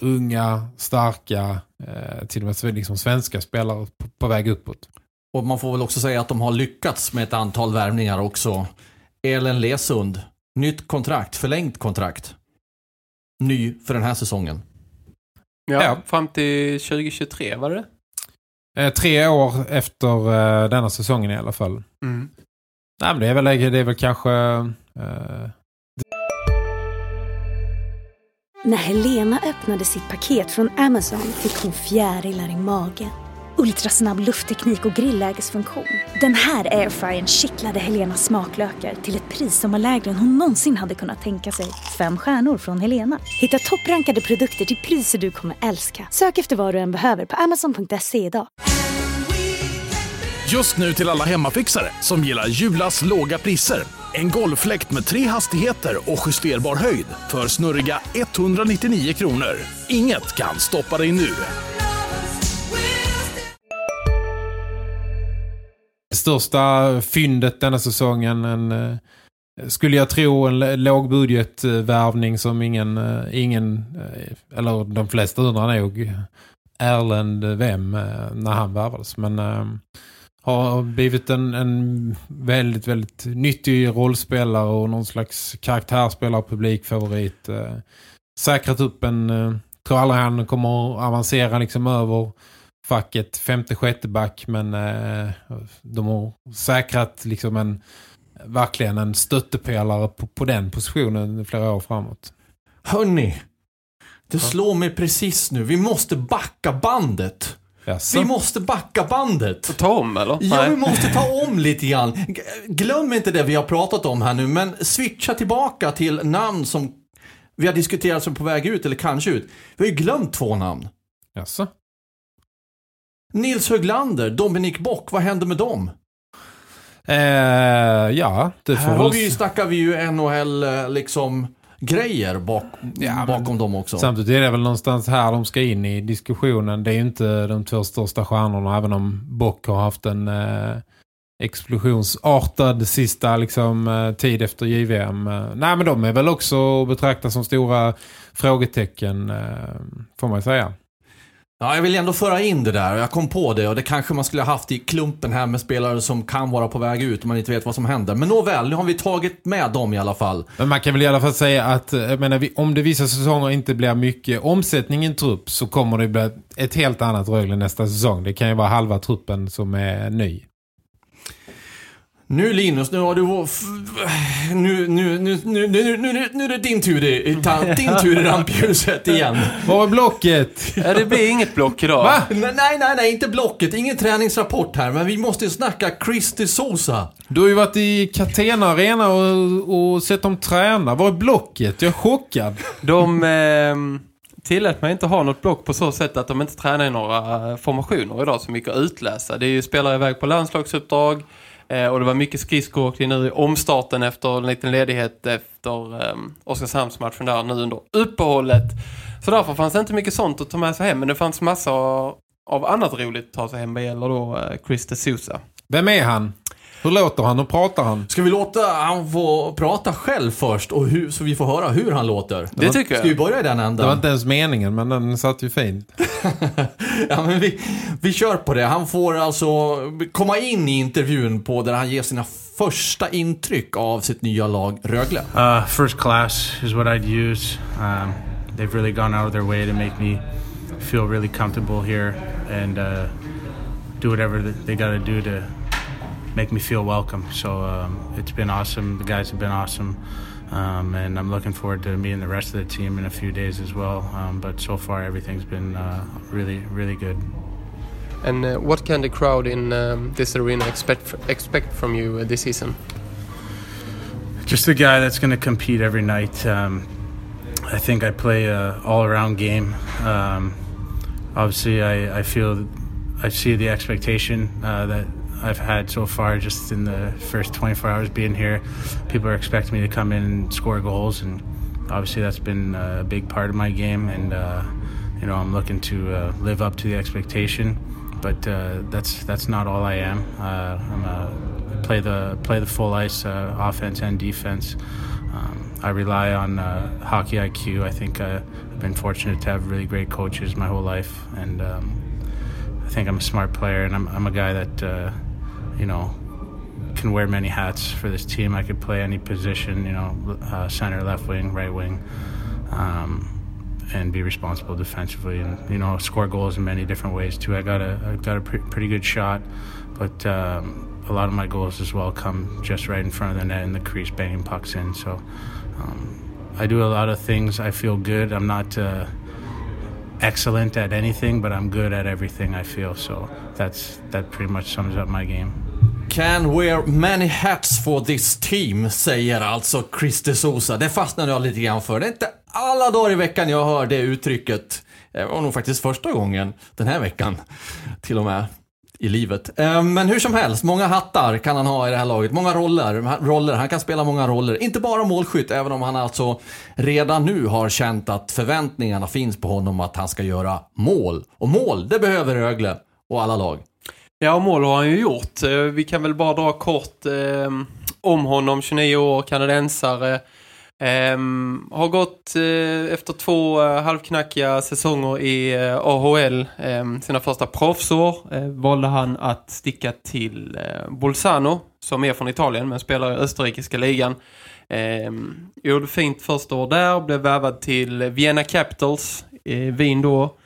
Speaker 2: unga, starka, eh, till och med liksom svenska spelare på, på, väg uppåt.
Speaker 4: Och man får väl också säga att de har lyckats med ett antal värvningar också. Elen Lesund, nytt kontrakt, förlängt kontrakt. Ny för den här säsongen.
Speaker 3: Ja, ja. fram till 2023 var det
Speaker 2: Eh, tre år efter eh, denna säsongen i alla fall. Mm. Nej, men det är väl, det är väl kanske... Eh...
Speaker 5: När Helena öppnade sitt paket från Amazon fick hon fjärilar i magen ultrasnabb luftteknik och grillägesfunktion. Den här airfryern kittlade Helenas smaklökar till ett pris som var lägre än hon någonsin hade kunnat tänka sig. Fem stjärnor från Helena. Hitta topprankade produkter till priser du kommer älska. Sök efter vad du än behöver på amazon.se idag.
Speaker 1: Just nu till alla hemmafixare som gillar Julas låga priser. En golffläkt med tre hastigheter och justerbar höjd för snurriga 199 kronor. Inget kan stoppa dig nu.
Speaker 2: Största fyndet denna säsongen. En, eh, skulle jag tro en lågbudgetvärvning som ingen, eh, ingen eh, eller de flesta undrar nog Erlend vem när han värvades. Men har blivit en, en väldigt, väldigt nyttig rollspelare och någon slags karaktärspelare och publikfavorit. säkrat upp en, tror aldrig han kommer att avancera liksom över facket femte, sjätte back men eh, de har säkrat liksom en verkligen en stöttepelare på, på den positionen flera år framåt.
Speaker 4: Hörni, det slår mig precis nu. Vi måste backa bandet. Jaså? Vi måste backa bandet.
Speaker 3: Ta om eller?
Speaker 4: Ja, Nej. vi måste ta om lite grann. Glöm inte det vi har pratat om här nu, men switcha tillbaka till namn som vi har diskuterat som på väg ut eller kanske ut. Vi har ju glömt två namn.
Speaker 2: Jaså?
Speaker 4: Nils Höglander, Dominik Bock, vad händer med dem?
Speaker 2: Eh, ja, det får
Speaker 4: Här har vi snackar vi ju NHL eh, liksom grejer bak, ja, bakom dem också.
Speaker 2: Samtidigt är det väl någonstans här de ska in i diskussionen. Det är ju inte de två största stjärnorna även om Bock har haft en eh, explosionsartad sista liksom, eh, tid efter JVM. Eh, nej men de är väl också betrakta som stora frågetecken eh, får man säga.
Speaker 4: Ja, jag vill ändå föra in det där. Jag kom på det och det kanske man skulle ha haft i klumpen här med spelare som kan vara på väg ut och man inte vet vad som händer. Men nåväl, nu har vi tagit med dem i alla fall.
Speaker 2: Men man kan väl i alla fall säga att menar, om det vissa säsonger inte blir mycket omsättning i en trupp så kommer det bli ett helt annat Rögle nästa säsong. Det kan ju vara halva truppen som är ny.
Speaker 4: Nu Linus, nu har du... Nu, nu, nu, nu, nu, nu, nu är det din tur i, din tur i rampljuset igen.
Speaker 2: Var är blocket?
Speaker 3: Ja, det blir inget block idag.
Speaker 4: Va? Nej, nej, nej, inte blocket. Ingen träningsrapport här. Men vi måste ju snacka Christy Sosa.
Speaker 2: Du har ju varit i Catena Arena och, och sett dem träna. Var är blocket? Jag är chockad.
Speaker 3: De... Eh tillät mig inte ha något block på så sätt att de inte tränar i några formationer idag som gick att utläsa. Det är ju spelare iväg på landslagsuppdrag. Eh, och det var mycket skridskoåkning nu i omstarten efter en liten ledighet efter eh, Oskarshamnsmatchen där nu under uppehållet. Så därför fanns det inte mycket sånt att ta med sig hem. Men det fanns massor av annat roligt att ta sig hem vad gäller då eh, Chris de Sousa.
Speaker 2: Vem är han? Hur låter han och pratar han?
Speaker 4: Ska vi låta han få prata själv först och hur, så vi får höra hur han låter?
Speaker 3: Det, tycker jag.
Speaker 4: Ska vi börja i den änden?
Speaker 2: Det var inte ens meningen men den satt ju fint.
Speaker 4: ja men vi, vi kör på det. Han får alltså komma in i intervjun på där han ger sina första intryck av sitt nya lag Rögle.
Speaker 6: Uh, first class is what I'd use. Um, they've really gone out of their way to make me feel really comfortable here and uh, do whatever they gotta do to make me feel welcome. So um, it's been awesome. The guys have been awesome. Um, and I'm looking forward to meeting the rest of the team in a few days as well. Um, but so far, everything's been uh, really, really good.
Speaker 3: And uh, what can the crowd in um, this arena expect expect from you uh, this season?
Speaker 6: just a guy that's going to compete every night. Um, I think I play a all-around game. Um, obviously, I, I feel I see the expectation uh, that I've had so far just in the first 24 hours being here. People are expecting me to come in and score goals, and obviously that's been a big part of my game. And uh, you know, I'm looking to uh, live up to the expectation. But uh, that's that's not all I am. Uh, I'm a play the play the full ice uh, offense and defense. Um, I rely on uh, hockey IQ. I think I've been fortunate to have really great coaches my whole life, and um, I think I'm a smart player, and I'm, I'm a guy that uh, you know can wear many hats for this team. I could play any position, you know, uh, center, left wing, right wing. Um, and be responsible defensively, and you know score goals in many different ways too. I got a I got a pre- pretty good shot, but um, a lot of my goals as well come just right in front of the net in the crease, banging pucks in. So um, I do a lot of things. I feel good. I'm not uh, excellent at anything, but I'm good at everything. I feel so. That's that pretty much sums up my game.
Speaker 4: Can wear many hats for this team, säger alltså Chris de Sousa. Det fastnade jag lite grann för. Det är inte alla dagar i veckan jag hör det uttrycket. Eh, det var nog faktiskt första gången den här veckan, till och med, i livet. Eh, men hur som helst, många hattar kan han ha i det här laget. Många roller. roller. Han kan spela många roller. Inte bara målskytt, även om han alltså redan nu har känt att förväntningarna finns på honom att han ska göra mål. Och mål, det behöver Rögle och alla lag.
Speaker 3: Ja, mål har han ju gjort. Eh, vi kan väl bara dra kort eh, om honom. 29 år, kanadensare. Eh, har gått eh, efter två eh, halvknackiga säsonger i eh, AHL, ehm, sina första proffsår, eh, valde han att sticka till eh, Bolzano, som är från Italien men spelar i österrikiska ligan. Ehm, gjorde fint första år där, blev värvad till Vienna Capitals i Wien då.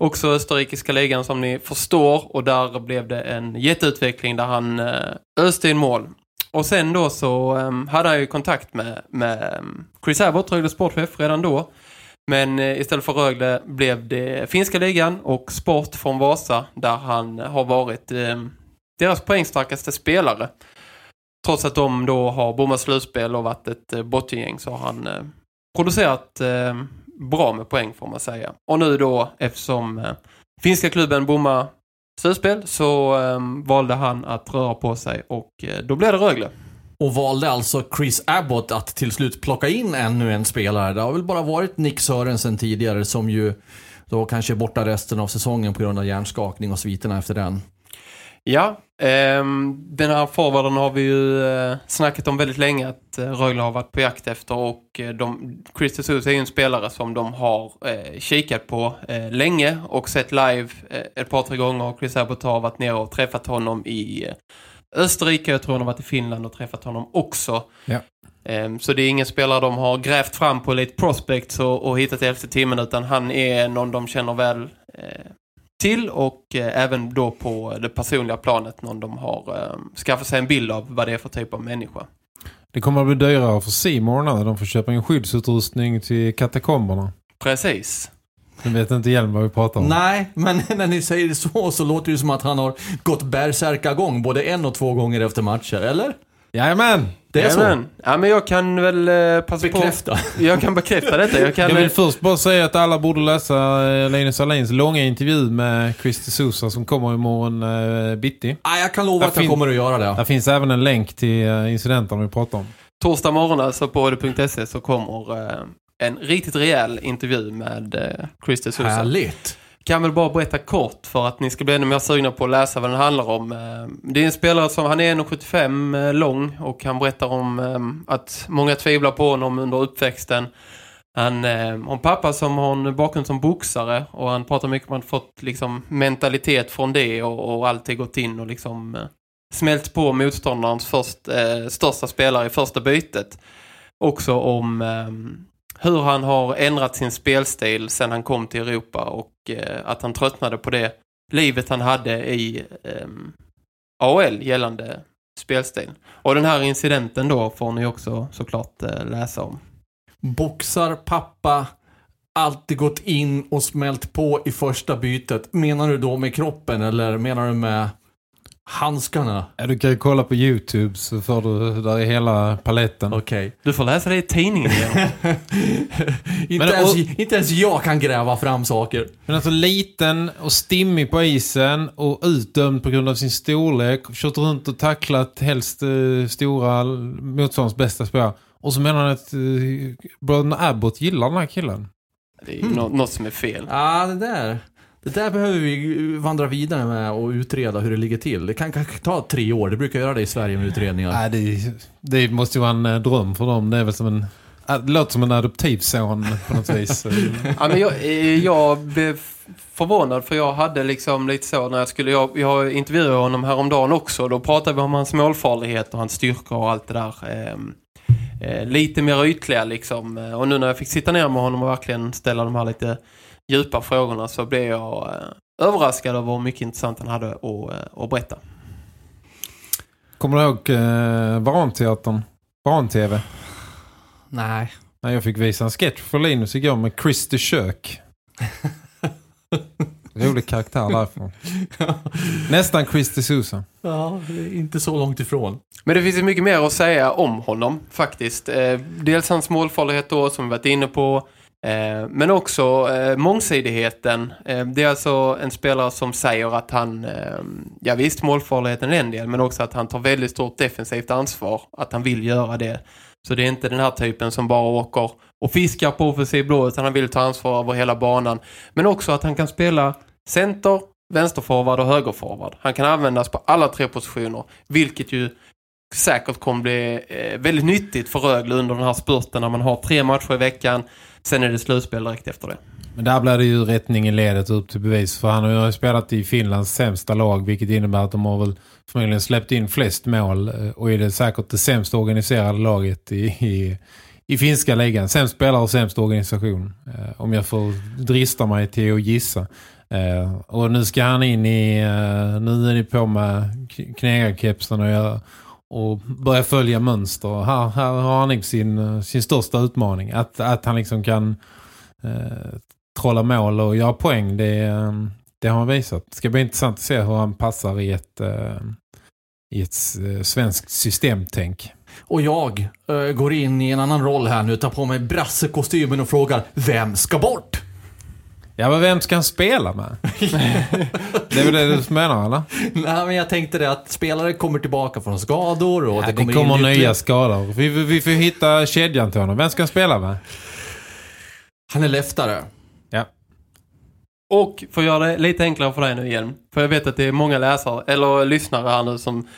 Speaker 3: Också österrikiska ligan som ni förstår och där blev det en jätteutveckling där han eh, öste in mål. Och sen då så ehm, hade han ju kontakt med, med ehm, Chris Abbott, Rögle sportchef, redan då. Men eh, istället för Rögle blev det finska ligan och sport från Vasa där han har varit ehm, deras poängstarkaste spelare. Trots att de då har bommat slutspel och varit ett eh, bottengäng så har han eh, producerat bra med poäng får man säga. Och nu då eftersom eh, finska klubben bommar slutspel så eh, valde han att röra på sig och eh, då blev det Rögle.
Speaker 4: Och valde alltså Chris Abbott att till slut plocka in ännu en spelare. Det har väl bara varit Nick Sörensen tidigare som ju då kanske är borta resten av säsongen på grund av hjärnskakning och sviterna efter den.
Speaker 3: Ja, ehm, den här forwarden har vi ju eh, snackat om väldigt länge att eh, Rögle har varit på jakt efter och eh, de, Chris Jesus är ju en spelare som de har eh, kikat på eh, länge och sett live eh, ett par, tre gånger och Chris Abbott har varit nere och träffat honom i eh, Österrike, jag tror han har varit i Finland och träffat honom också.
Speaker 2: Ja.
Speaker 3: Ehm, Så det är ingen spelare de har grävt fram på lite prospects och, och hittat i elfte timmen utan han är någon de känner väl eh, till och eh, även då på det personliga planet någon de har eh, skaffat sig en bild av vad det är för typ av människa.
Speaker 2: Det kommer att bli dyrare för Simon när de får köpa en skyddsutrustning till katakomberna.
Speaker 3: Precis.
Speaker 2: Nu vet inte Hjelm vad vi pratar om.
Speaker 4: Nej, men när ni säger det så så låter det som att han har gått bärsärka gång både en och två gånger efter matcher, eller?
Speaker 2: Jajamän!
Speaker 4: Det är så?
Speaker 3: Jajamän. Ja, men jag kan väl eh, passa
Speaker 4: Bekräfta.
Speaker 3: på... Jag kan bekräfta detta. Jag kan,
Speaker 2: Jag
Speaker 3: eh,
Speaker 2: vill först bara säga att alla borde läsa eh, Linus Alins långa intervju med Christer Sousa som kommer imorgon eh, bitti.
Speaker 4: Ah, jag kan lova
Speaker 2: Där
Speaker 4: att jag kommer att göra det.
Speaker 2: Där finns även en länk till eh, incidenten vi pratar om.
Speaker 3: torsdag morgon alltså på hd.se så kommer eh, en riktigt rejäl intervju med eh, Chris de Sousa.
Speaker 4: Härligt
Speaker 3: kan väl bara berätta kort för att ni ska bli ännu mer sugna på att läsa vad den handlar om. Eh, det är en spelare som, han är 1,75 eh, lång och han berättar om eh, att många tvivlar på honom under uppväxten. Han har en pappa som har en bakgrund som boxare och han pratar mycket om att han fått liksom mentalitet från det och, och alltid gått in och liksom smält på motståndarens först, eh, största spelare i första bytet. Också om eh, hur han har ändrat sin spelstil sen han kom till Europa och eh, att han tröttnade på det livet han hade i eh, AHL gällande spelstil. Och den här incidenten då får ni också såklart eh, läsa om.
Speaker 4: Boxar, pappa, alltid gått in och smält på i första bytet. Menar du då med kroppen eller menar du med Handskarna.
Speaker 2: Ja, du kan ju kolla på Youtube så får du där är hela paletten.
Speaker 4: Okej.
Speaker 3: Du får läsa det i tidningen.
Speaker 4: Inte,
Speaker 2: Men,
Speaker 4: ens,
Speaker 2: och-
Speaker 4: inte ens jag kan gräva fram saker.
Speaker 2: Men alltså liten och stimmig på isen och utdömd på grund av sin storlek. Kört runt och tacklat helst eh, stora motståndarens bästa spelare. Och så menar han att eh, bröderna Abbott gillar den här killen.
Speaker 3: Det är ju nå- något som är fel.
Speaker 4: Ja, det där. Det där behöver vi vandra vidare med och utreda hur det ligger till. Det kan kanske ta tre år. Det brukar göra det i Sverige med utredningar.
Speaker 2: Nej, det, det måste ju vara en eh, dröm för dem. Det är väl som en... äh, Det låter som en adoptivson på något vis.
Speaker 3: Ja, men jag, eh, jag blev förvånad för jag hade liksom lite så när jag skulle, jag, jag intervjuade honom häromdagen också. Då pratade vi om hans målfarlighet och hans styrka och allt det där. Ehm, eh, lite mer ytliga liksom. Eh, Och nu när jag fick sitta ner med honom och verkligen ställa de här lite djupa frågorna så blev jag eh, överraskad över hur mycket intressant han hade att, eh, att berätta.
Speaker 2: Kommer du ihåg eh, Varanteatern? Varan-TV?
Speaker 4: Nej.
Speaker 2: När jag fick visa en sketch för Linus igår med Chris Kök. Rolig karaktär därifrån. Nästan Chris Sousa.
Speaker 4: Ja, det är inte så långt ifrån.
Speaker 3: Men det finns ju mycket mer att säga om honom faktiskt. Eh, dels hans målfarlighet då som vi varit inne på. Eh, men också eh, mångsidigheten. Eh, det är alltså en spelare som säger att han, eh, ja visst målfarligheten är en del, men också att han tar väldigt stort defensivt ansvar. Att han vill göra det. Så det är inte den här typen som bara åker och fiskar på offensiv blå, utan han vill ta ansvar över hela banan. Men också att han kan spela center, vänsterforward och högerforward. Han kan användas på alla tre positioner, vilket ju säkert kommer bli eh, väldigt nyttigt för Rögle under den här spurten när man har tre matcher i veckan. Sen är det slutspel direkt efter det.
Speaker 2: Men där blir det ju rättning i ledet upp till bevis. För han har ju spelat i Finlands sämsta lag. Vilket innebär att de har väl förmodligen släppt in flest mål. Eh, och är det säkert det sämst organiserade laget i, i, i finska ligan. Sämst spelare och sämst organisation. Eh, om jag får drista mig till att gissa. Eh, och nu ska han in i... Eh, nu är det på med knägarkepsen knegarkepsen och, jag, och börja följa mönster. Här, här har han liksom sin, sin största utmaning. Att, att han liksom kan eh, trolla mål och göra poäng. Det, det har han visat. Det ska bli intressant att se hur han passar i ett, eh, i ett eh, svenskt systemtänk.
Speaker 4: Och jag eh, går in i en annan roll här nu, tar på mig brassekostymen och frågar Vem ska bort?
Speaker 2: Ja, men vem ska han spela med? det är väl det du menar, eller?
Speaker 4: Nej, men jag tänkte det att spelare kommer tillbaka från skador och
Speaker 2: Ja,
Speaker 4: det
Speaker 2: det
Speaker 4: kommer,
Speaker 2: kommer
Speaker 4: in
Speaker 2: nya
Speaker 4: ytterligare-
Speaker 2: skador. Vi, vi, vi får hitta kedjan till honom. Vem ska han spela med?
Speaker 4: Han är leftare.
Speaker 2: Ja.
Speaker 3: Och för att göra det lite enklare för dig nu igen. För jag vet att det är många läsare eller lyssnare här nu som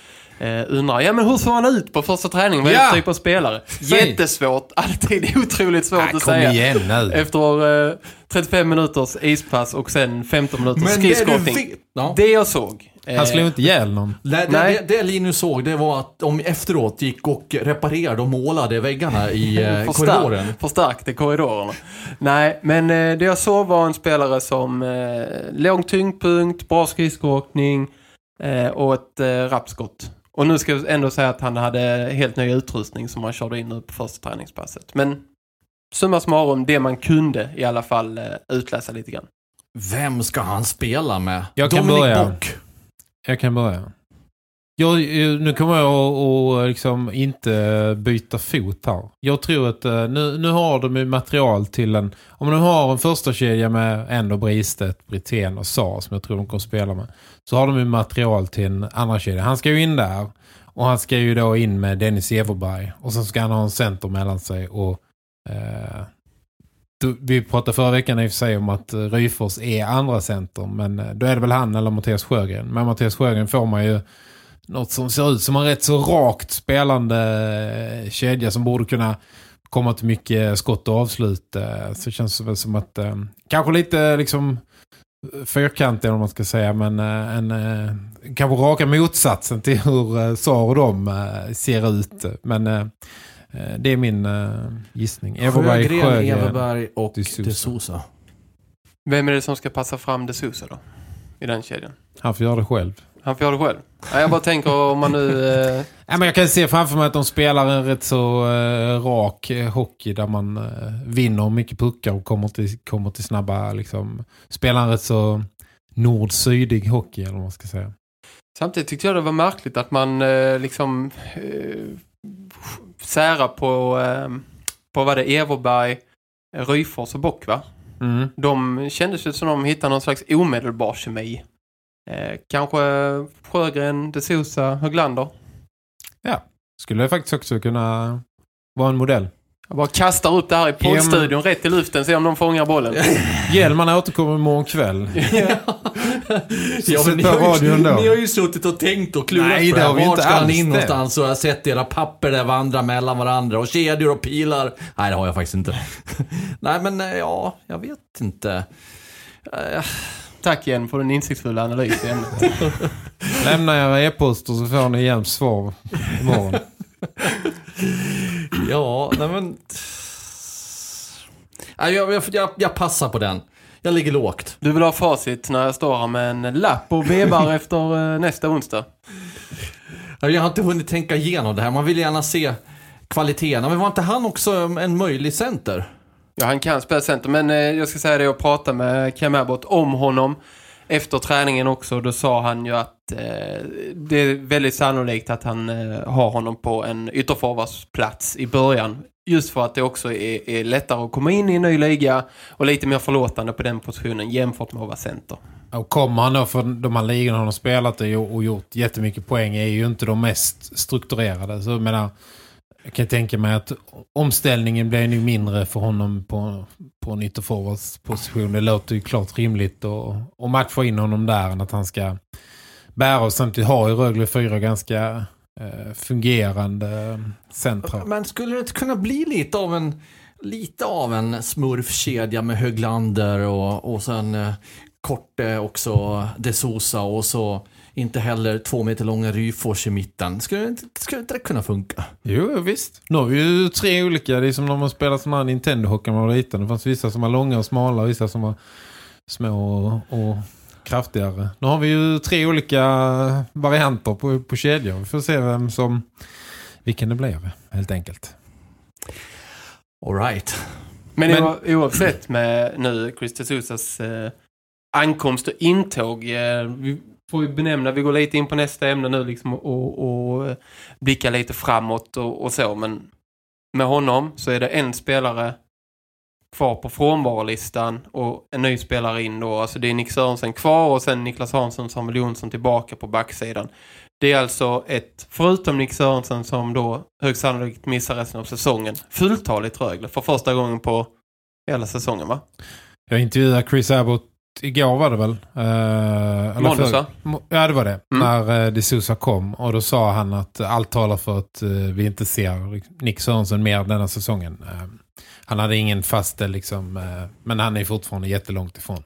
Speaker 3: eh, undrar. Ja men hur såg han ut på första träningen? Vad är det
Speaker 2: Ja!
Speaker 3: för typ av spelare? Jättesvårt. Alltid otroligt svårt
Speaker 2: Nej,
Speaker 3: att
Speaker 2: kom
Speaker 3: säga.
Speaker 2: igen nu.
Speaker 3: Efter eh, 35 minuters ispass och sen 15 minuters
Speaker 4: Men det du
Speaker 3: skridskoåkning.
Speaker 4: vet... Ja.
Speaker 3: Det jag såg. eh,
Speaker 2: Han slog inte ihjäl någon.
Speaker 4: Det, det,
Speaker 3: Nej.
Speaker 4: det, det Linus såg, det var att de efteråt gick och reparerade och målade väggarna i eh, korridoren.
Speaker 3: Förstärk, förstärkte korridorerna. Nej, men eh, det jag såg var en spelare som eh, lång tyngdpunkt, bra skridskoåkning eh, och ett eh, rappskott. Och nu ska jag ändå säga att han hade helt ny utrustning som han körde in nu på första träningspasset. Men summa summarum, det man kunde i alla fall eh, utläsa lite grann.
Speaker 4: Vem ska han spela med?
Speaker 2: Jag kan
Speaker 4: Dominic
Speaker 2: börja.
Speaker 4: Bock.
Speaker 2: Jag kan börja. Jag, eh, nu kommer jag att liksom inte byta fot här. Jag tror att eh, nu, nu har de ju material till en... Om de har en första kedja med ändå Bristedt, Brithén och Sa som jag tror de kommer spela med. Så har de ju material till en andra kedja. Han ska ju in där. Och han ska ju då in med Dennis Everberg. Och sen ska han ha en center mellan sig. Och eh, vi pratade förra veckan i och för sig om att eh, Ryfors är andra center. Men då är det väl han eller Mattias Sjögren. Men Mattias Sjögren får man ju något som ser ut som en rätt så rakt spelande eh, kedja som borde kunna komma till mycket skott och avslut. eh, Så känns det väl som att eh, kanske lite liksom fyrkantig om man ska säga men en kanske raka motsatsen till hur Sar och de ser ut. Men det är min gissning. Everberg,
Speaker 4: Sjögren,
Speaker 2: Sjögren.
Speaker 4: Everberg och.
Speaker 2: Sousa.
Speaker 3: Vem är det som ska passa fram de Sousa då? I den kedjan.
Speaker 2: Han får göra det själv.
Speaker 3: Han får göra det själv. Ja, jag bara tänker om man nu... Eh,
Speaker 2: Ja, men jag kan se framför mig att de spelar en rätt så eh, rak eh, hockey där man eh, vinner mycket puckar och kommer till, kommer till snabba liksom, spelar en rätt så nord-sydig hockey eller vad man ska säga.
Speaker 3: Samtidigt tyckte jag det var märkligt att man eh, liksom eh, sära på, eh, på vad det är, Everberg, Ryfors och Bock va?
Speaker 2: Mm.
Speaker 3: De kändes ju som de hittade någon slags omedelbar kemi. Eh, kanske Sjögren, De Sousa, Höglander.
Speaker 2: Skulle faktiskt också kunna vara en modell.
Speaker 3: Jag bara kastar upp det här i poddstudion rätt i luften, se om de fångar bollen.
Speaker 2: Hjelman återkommer imorgon kväll.
Speaker 4: Ja, men ni,
Speaker 2: på
Speaker 4: har ju,
Speaker 2: då.
Speaker 4: ni har ju suttit och tänkt och klurat
Speaker 2: Nej,
Speaker 4: på
Speaker 2: det
Speaker 4: här.
Speaker 2: inte
Speaker 4: ska han
Speaker 2: alls
Speaker 4: in någonstans? Och jag har sett era papper där vandra mellan varandra. Och kedjor och pilar. Nej, det har jag faktiskt inte. Nej, men eh, ja, jag vet inte.
Speaker 3: Tack igen för den insiktsfulla analysen.
Speaker 2: Lämna era e-poster så får ni Hjelms svar imorgon.
Speaker 4: Ja, nej men... Jag, jag, jag, jag passar på den. Jag ligger lågt.
Speaker 3: Du vill ha facit när jag står här med en lapp och vevar efter eh, nästa onsdag.
Speaker 4: Jag har inte hunnit tänka igenom det här. Man vill gärna se kvaliteterna. Men var inte han också en möjlig center?
Speaker 3: Ja, han kan spela center, men eh, jag ska säga det, jag pratade med Cam Abbott om honom efter träningen också. Då sa han ju att eh, det är väldigt sannolikt att han eh, har honom på en ytterforwardsplats i början. Just för att det också är, är lättare att komma in i en ny liga och lite mer förlåtande på den positionen jämfört med att vara center.
Speaker 2: Och kommer han då för de här ligorna han har spelat i och och gjort jättemycket poäng är ju inte de mest strukturerade. Så jag menar, jag kan tänka mig att omställningen blir nu mindre för honom på, på en ytterforwardsposition. Det låter ju klart rimligt och, och matcha in honom där än att han ska bära och samtidigt har ju Rögle fyra ganska eh, fungerande centra.
Speaker 4: Men skulle det inte kunna bli lite av en lite av en smurfkedja med Höglander och, och sen eh, Korte också De Sosa och så inte heller två meter långa Ryfors i mitten. Skulle, skulle inte det kunna funka?
Speaker 2: Jo, visst. Nu har vi ju tre olika. Det är som när man spelar sån här Nintendo-hockey när man var liten. Det fanns vissa som var långa och smala och vissa som var små och, och kraftigare. Nu har vi ju tre olika varianter på, på kedjor. Vi får se vem som, vilken det blir helt enkelt.
Speaker 4: All right.
Speaker 3: Men,
Speaker 2: Men-
Speaker 3: oavsett med nu Chris Sousas eh, ankomst och intåg, eh, vi får vi benämna, vi går lite in på nästa ämne nu liksom och, och eh, blicka lite framåt och, och så, men med honom så är det en spelare kvar på frånvarolistan och en ny spelare in då. Alltså det är Nick Sörensen kvar och sen Niklas Hansson och Samuel Jonsson tillbaka på backsidan. Det är alltså ett, förutom Nick Sörensen som då högst sannolikt missar resten av säsongen, fulltaligt Rögle för första gången på hela säsongen va?
Speaker 2: Jag intervjuade Chris Abbott igår var det väl? Eller
Speaker 3: Måndags va?
Speaker 2: Ja, det var det.
Speaker 3: Mm.
Speaker 2: När De Sousa kom. Och då sa han att eh, allt talar för att eh, vi inte ser Nick Sörensen mer denna säsongen. Eh, han hade ingen fastställd liksom, eh, men han är fortfarande jättelångt ifrån.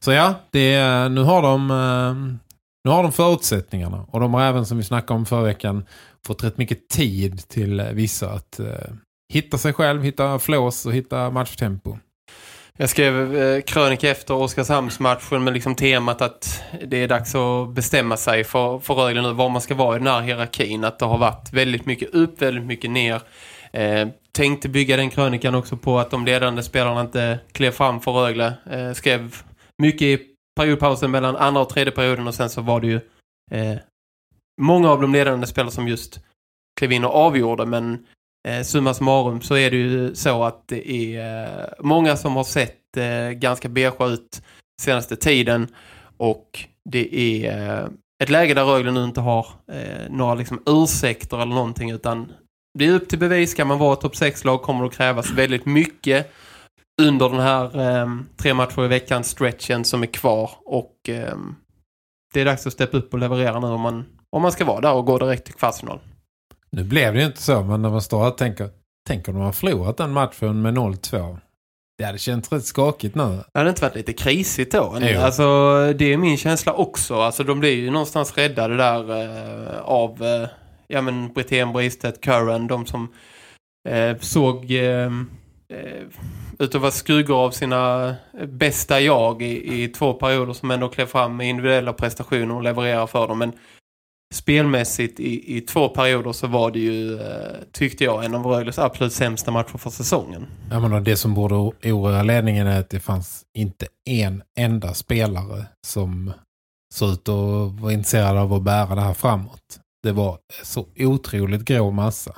Speaker 2: Så ja, det nu har de eh, nu har de förutsättningarna. Och de har även, som vi snackade om förra veckan, fått rätt mycket tid till eh, vissa att eh, hitta sig själv, hitta flås och hitta matchtempo.
Speaker 3: Jag skrev eh, krönika efter Oskarshamnsmatchen med liksom temat att det är dags att bestämma sig för, för Rögle nu var man ska vara i den här hierarkin. Att det har varit väldigt mycket upp, väldigt mycket ner. Eh, tänkte bygga den krönikan också på att de ledande spelarna inte klev fram för Rögle. Eh, skrev mycket i periodpausen mellan andra och tredje perioden och sen så var det ju eh, många av de ledande spelarna som just klev in och avgjorde men eh, summa summarum så är det ju så att det är eh, många som har sett eh, ganska beige ut senaste tiden och det är eh, ett läge där Rögle nu inte har eh, några liksom ursäkter eller någonting utan det är upp till bevis. Kan man vara topp 6-lag kommer det att krävas väldigt mycket under den här eh, tre matcher i veckan stretchen som är kvar och eh, det är dags att steppa upp och leverera nu om man, om man ska vara där och gå direkt till kvartsfinal.
Speaker 2: Nu blev det ju inte så, men när man står här och tänker, tänk om de har förlorat den matchen med 0-2. Det hade känts rätt skakigt nu.
Speaker 3: Det hade inte varit lite krisigt då?
Speaker 2: Jo.
Speaker 3: Alltså, det är min känsla också. Alltså, de blir ju någonstans räddade där eh, av eh, ja, men Brithén, Bristedt, Curran. De som eh, såg eh, eh, ut att vara skuggor av sina bästa jag i, i två perioder som ändå klev fram med individuella prestationer och levererar för dem. Men spelmässigt i, i två perioder så var det ju, eh, tyckte jag, en av Rögles absolut sämsta matcher för säsongen.
Speaker 2: Jag menar, det som borde oroa ledningen är att det fanns inte en enda spelare som, såg ut att vara intresserad av att bära det här framåt. Det var så otroligt grå massa.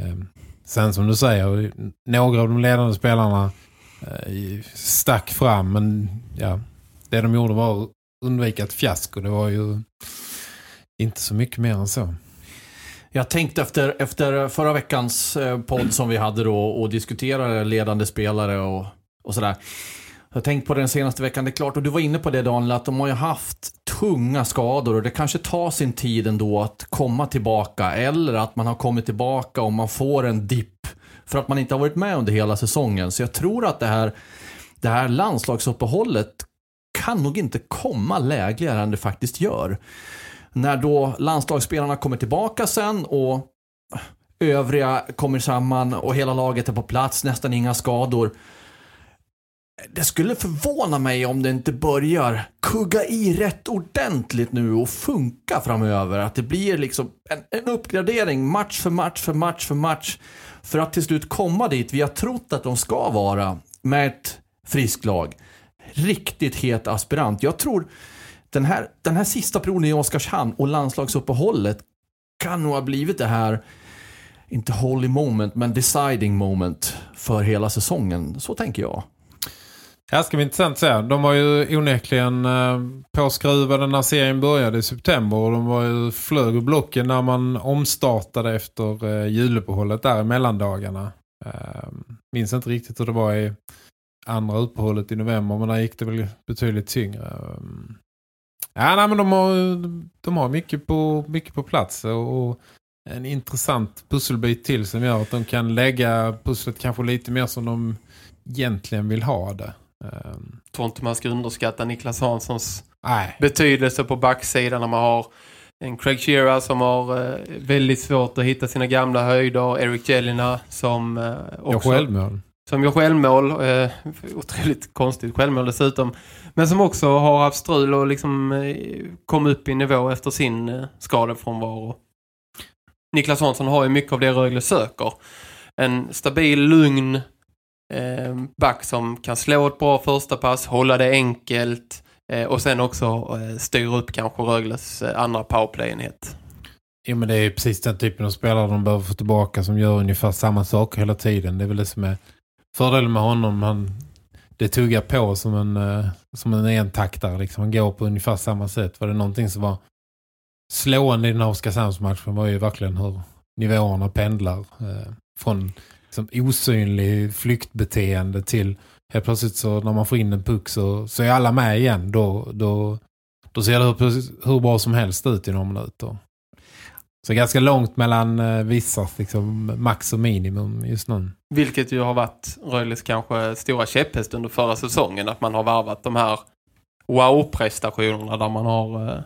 Speaker 2: Ehm, sen som du säger, några av de ledande spelarna eh, stack fram men ja, det de gjorde var att undvika ett fiasko. Det var ju inte så mycket mer än så.
Speaker 4: Jag tänkte efter, efter förra veckans eh, podd som vi hade då och diskuterade ledande spelare och, och sådär. Jag har tänkt på den senaste veckan, det är klart, och du var inne på det Daniel, att de har ju haft tunga skador och det kanske tar sin tid ändå att komma tillbaka eller att man har kommit tillbaka och man får en dipp för att man inte har varit med under hela säsongen. Så jag tror att det här, det här landslagsuppehållet kan nog inte komma lägligare än det faktiskt gör. När då landslagsspelarna kommer tillbaka sen och övriga kommer samman och hela laget är på plats, nästan inga skador. Det skulle förvåna mig om det inte börjar kugga i rätt ordentligt nu och funka framöver. Att det blir liksom en, en uppgradering match för match för match för match. För att till slut komma dit vi har trott att de ska vara med ett friskt lag. Riktigt het aspirant. Jag tror den här, den här sista perioden i Oskarshamn och landslagsuppehållet kan nog ha blivit det här, inte holy moment, men deciding moment för hela säsongen. Så tänker jag.
Speaker 2: Ja, ska vi intressant säga. De var ju onekligen eh, påskruvade när serien började i september och de var ju flög i blocken när man omstartade efter eh, juluppehållet där i mellandagarna. Eh, minns inte riktigt hur det var i andra uppehållet i november men där gick det väl betydligt tyngre. Ehm, Ja, nej, men de har, de har mycket, på, mycket på plats och en intressant pusselbit till som gör att de kan lägga pusslet kanske lite mer som de egentligen vill ha det.
Speaker 3: Jag tror inte man ska underskatta Niklas Hanssons
Speaker 2: Nej.
Speaker 3: betydelse på backsidan när man har en Craig Shearer som har eh, väldigt svårt att hitta sina gamla höjder. Eric Jelina som eh,
Speaker 2: Jag
Speaker 3: också...
Speaker 2: självmål.
Speaker 3: Som gör självmål. Eh, otroligt konstigt självmål dessutom. Men som också har haft strul och liksom eh, kom upp i nivå efter sin eh, skadefrånvaro. Niklas Hansson har ju mycket av det Rögle söker. En stabil, lugn eh, back som kan slå ett bra första pass, hålla det enkelt eh, och sen också eh, styra upp kanske Rögles eh, andra powerplay-enhet.
Speaker 2: Jo men det är precis den typen av spelare de behöver få tillbaka som gör ungefär samma saker hela tiden. Det är väl det som är fördelen med honom. Han, det tuggar på som en, eh, som en entaktare. Liksom. Han går på ungefär samma sätt. Var det någonting som var slående i den här Oskarshamnsmatchen var ju verkligen hur nivåerna pendlar. Eh, från liksom, osynlig flyktbeteende till helt plötsligt så när man får in en puck så, så är alla med igen. Då, då, då ser det hur, hur bra som helst ut i några minuter. Så ganska långt mellan eh, vissa liksom, max och minimum just nu.
Speaker 3: Vilket ju har varit Röjles kanske stora käpphäst under förra säsongen. Att man har varvat de här wow-prestationerna där man har eh,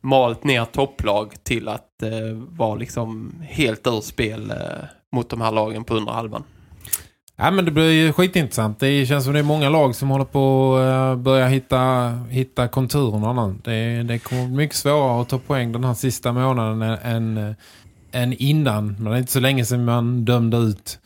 Speaker 3: malt ner topplag till att eh, vara liksom helt ur spel eh, mot de här lagen på undre halvan.
Speaker 2: Ja men det blir ju skitintressant. Det känns som det är många lag som håller på att börja hitta, hitta konturerna. Det, det kommer bli mycket svårare att ta poäng den här sista månaden än, än eh, innan. Men det är inte så länge sedan man dömde ut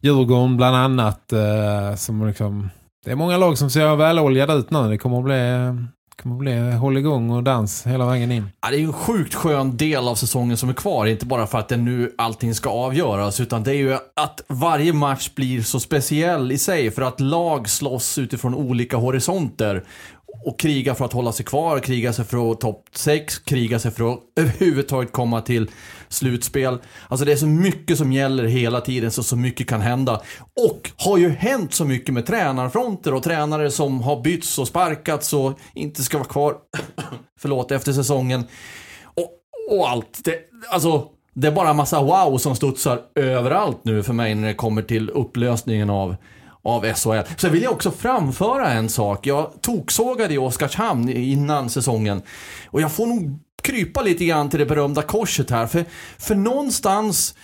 Speaker 2: Djurgården bland annat. Eh, som liksom, det är många lag som ser väloljade ut nu. Det kommer att bli kommer bli håll igång och dans hela vägen in.
Speaker 4: Ja, det är ju en sjukt skön del av säsongen som är kvar. Inte bara för att det nu allting ska avgöras. Utan det är ju att varje match blir så speciell i sig. För att lag slåss utifrån olika horisonter. Och kriga för att hålla sig kvar, kriga sig för att topp 6, kriga sig för att överhuvudtaget komma till slutspel. Alltså det är så mycket som gäller hela tiden så så mycket kan hända. Och har ju hänt så mycket med tränarfronter och tränare som har bytts och sparkats och inte ska vara kvar förlåt, efter säsongen. Och, och allt. Det, alltså, det är bara en massa wow som studsar överallt nu för mig när det kommer till upplösningen av av SHL. Så vill jag också framföra en sak. Jag toksågade i Oskarshamn innan säsongen. Och jag får nog krypa lite grann till det berömda korset här. För, för någonstans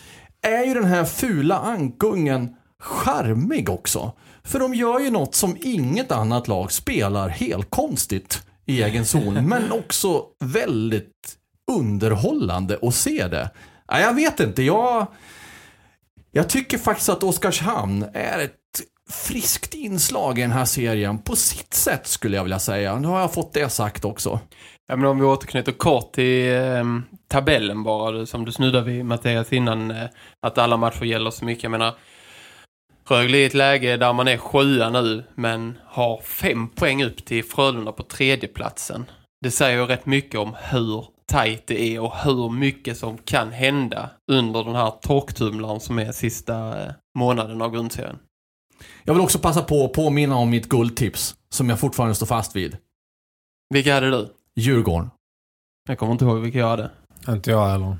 Speaker 4: är ju den här fula ankungen charmig också. För de gör ju något som inget annat lag spelar helt konstigt i egen zon. men också väldigt underhållande att se det. Ja, jag vet inte, jag... Jag tycker faktiskt att Oskarshamn är ett friskt inslag i den här serien. På sitt sätt skulle jag vilja säga. Nu har jag fått det sagt också.
Speaker 3: Ja, men om vi återknyter kort till eh, tabellen bara, som du snuddar vid Mattias innan, eh, att alla matcher gäller så mycket. Jag menar, Rögle är i ett läge där man är sjua nu, men har fem poäng upp till Frölunda på tredjeplatsen. Det säger ju rätt mycket om hur tajt det är och hur mycket som kan hända under den här torktumlaren som är sista eh, månaden av grundserien.
Speaker 4: Jag vill också passa på att påminna om mitt guldtips, som jag fortfarande står fast vid.
Speaker 3: Vilka hade du?
Speaker 4: Djurgården.
Speaker 3: Jag kommer inte ihåg vilka jag hade.
Speaker 2: Inte jag heller.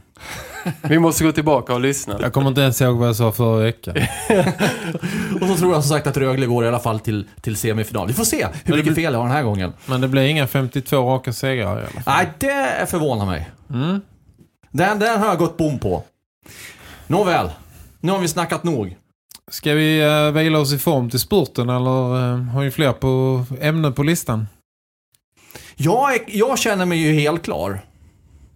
Speaker 3: Vi måste gå tillbaka och lyssna.
Speaker 2: Jag kommer inte ens ihåg vad jag sa förra veckan.
Speaker 4: Och så tror jag som sagt att Rögle går i alla fall till, till semifinal. Vi får se hur mycket fel jag har den här gången.
Speaker 2: Men det blir inga 52 raka segrar i alla fall.
Speaker 4: Nej, det förvånar mig.
Speaker 2: Mm.
Speaker 4: Den, den har jag gått bom på. Nåväl, nu har vi snackat nog.
Speaker 2: Ska vi uh, vila oss i form till spurten eller uh, har vi fler på ämnen på listan?
Speaker 4: Jag, är, jag känner mig ju helt klar.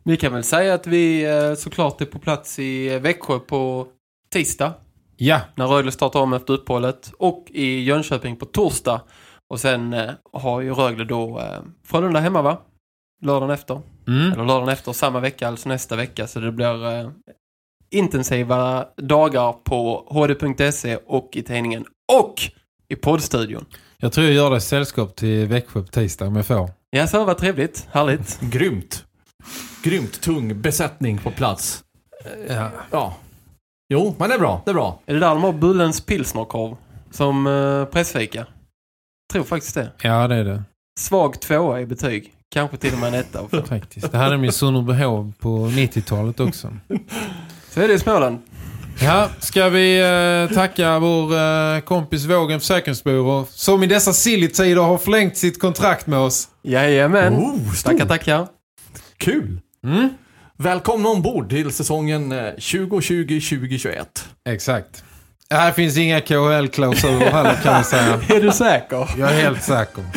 Speaker 3: Vi kan väl säga att vi eh, såklart är på plats i Växjö på tisdag.
Speaker 2: Ja.
Speaker 3: När Rögle startar om efter uppehållet. Och i Jönköping på torsdag. Och sen eh, har ju Rögle då eh, Frölunda hemma va? Lördagen efter.
Speaker 2: Mm.
Speaker 3: Eller lördagen efter samma vecka, alltså nästa vecka. Så det blir eh, intensiva dagar på hd.se och i tidningen. Och i poddstudion.
Speaker 2: Jag tror jag gör det sällskap till Växjö på tisdag om jag får.
Speaker 3: Ja, så vad trevligt. Härligt.
Speaker 4: Grymt. Grymt tung besättning på plats.
Speaker 2: Ja.
Speaker 4: Ja. Jo, men det är bra. Det är bra.
Speaker 3: Är det där de har Bullens pilsnerkorv som eh, pressfika? Tror faktiskt det.
Speaker 2: ja, det är det.
Speaker 3: Svag tvåa i betyg. Kanske till och med en etta.
Speaker 2: Faktiskt. Det hade de i Sundbyhov på 90-talet också.
Speaker 3: Så är det i Småland.
Speaker 2: Ja, ska vi eh, tacka vår eh, kompis Vågen Försäkringsbyrå som i dessa silly-tider har förlängt sitt kontrakt med oss.
Speaker 3: Jajamän.
Speaker 4: Oh, stor.
Speaker 3: tackar, tackar.
Speaker 4: Kul.
Speaker 2: Mm.
Speaker 4: Välkomna ombord till säsongen eh, 2020-2021.
Speaker 2: Exakt. Här finns inga KHL-klausuler heller kan jag säga.
Speaker 3: Är du säker?
Speaker 2: Jag är helt säker.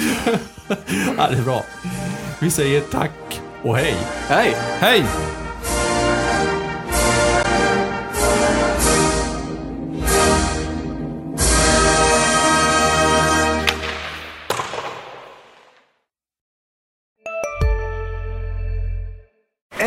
Speaker 4: Ja, det är bra. Vi säger tack och hej.
Speaker 3: Hej!
Speaker 2: Hej!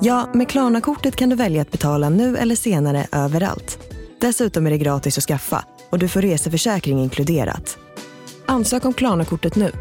Speaker 7: Ja, med Klarna-kortet kan du välja att betala nu eller senare överallt. Dessutom är det gratis att skaffa och du får reseförsäkring inkluderat. Ansök om Klarna-kortet nu.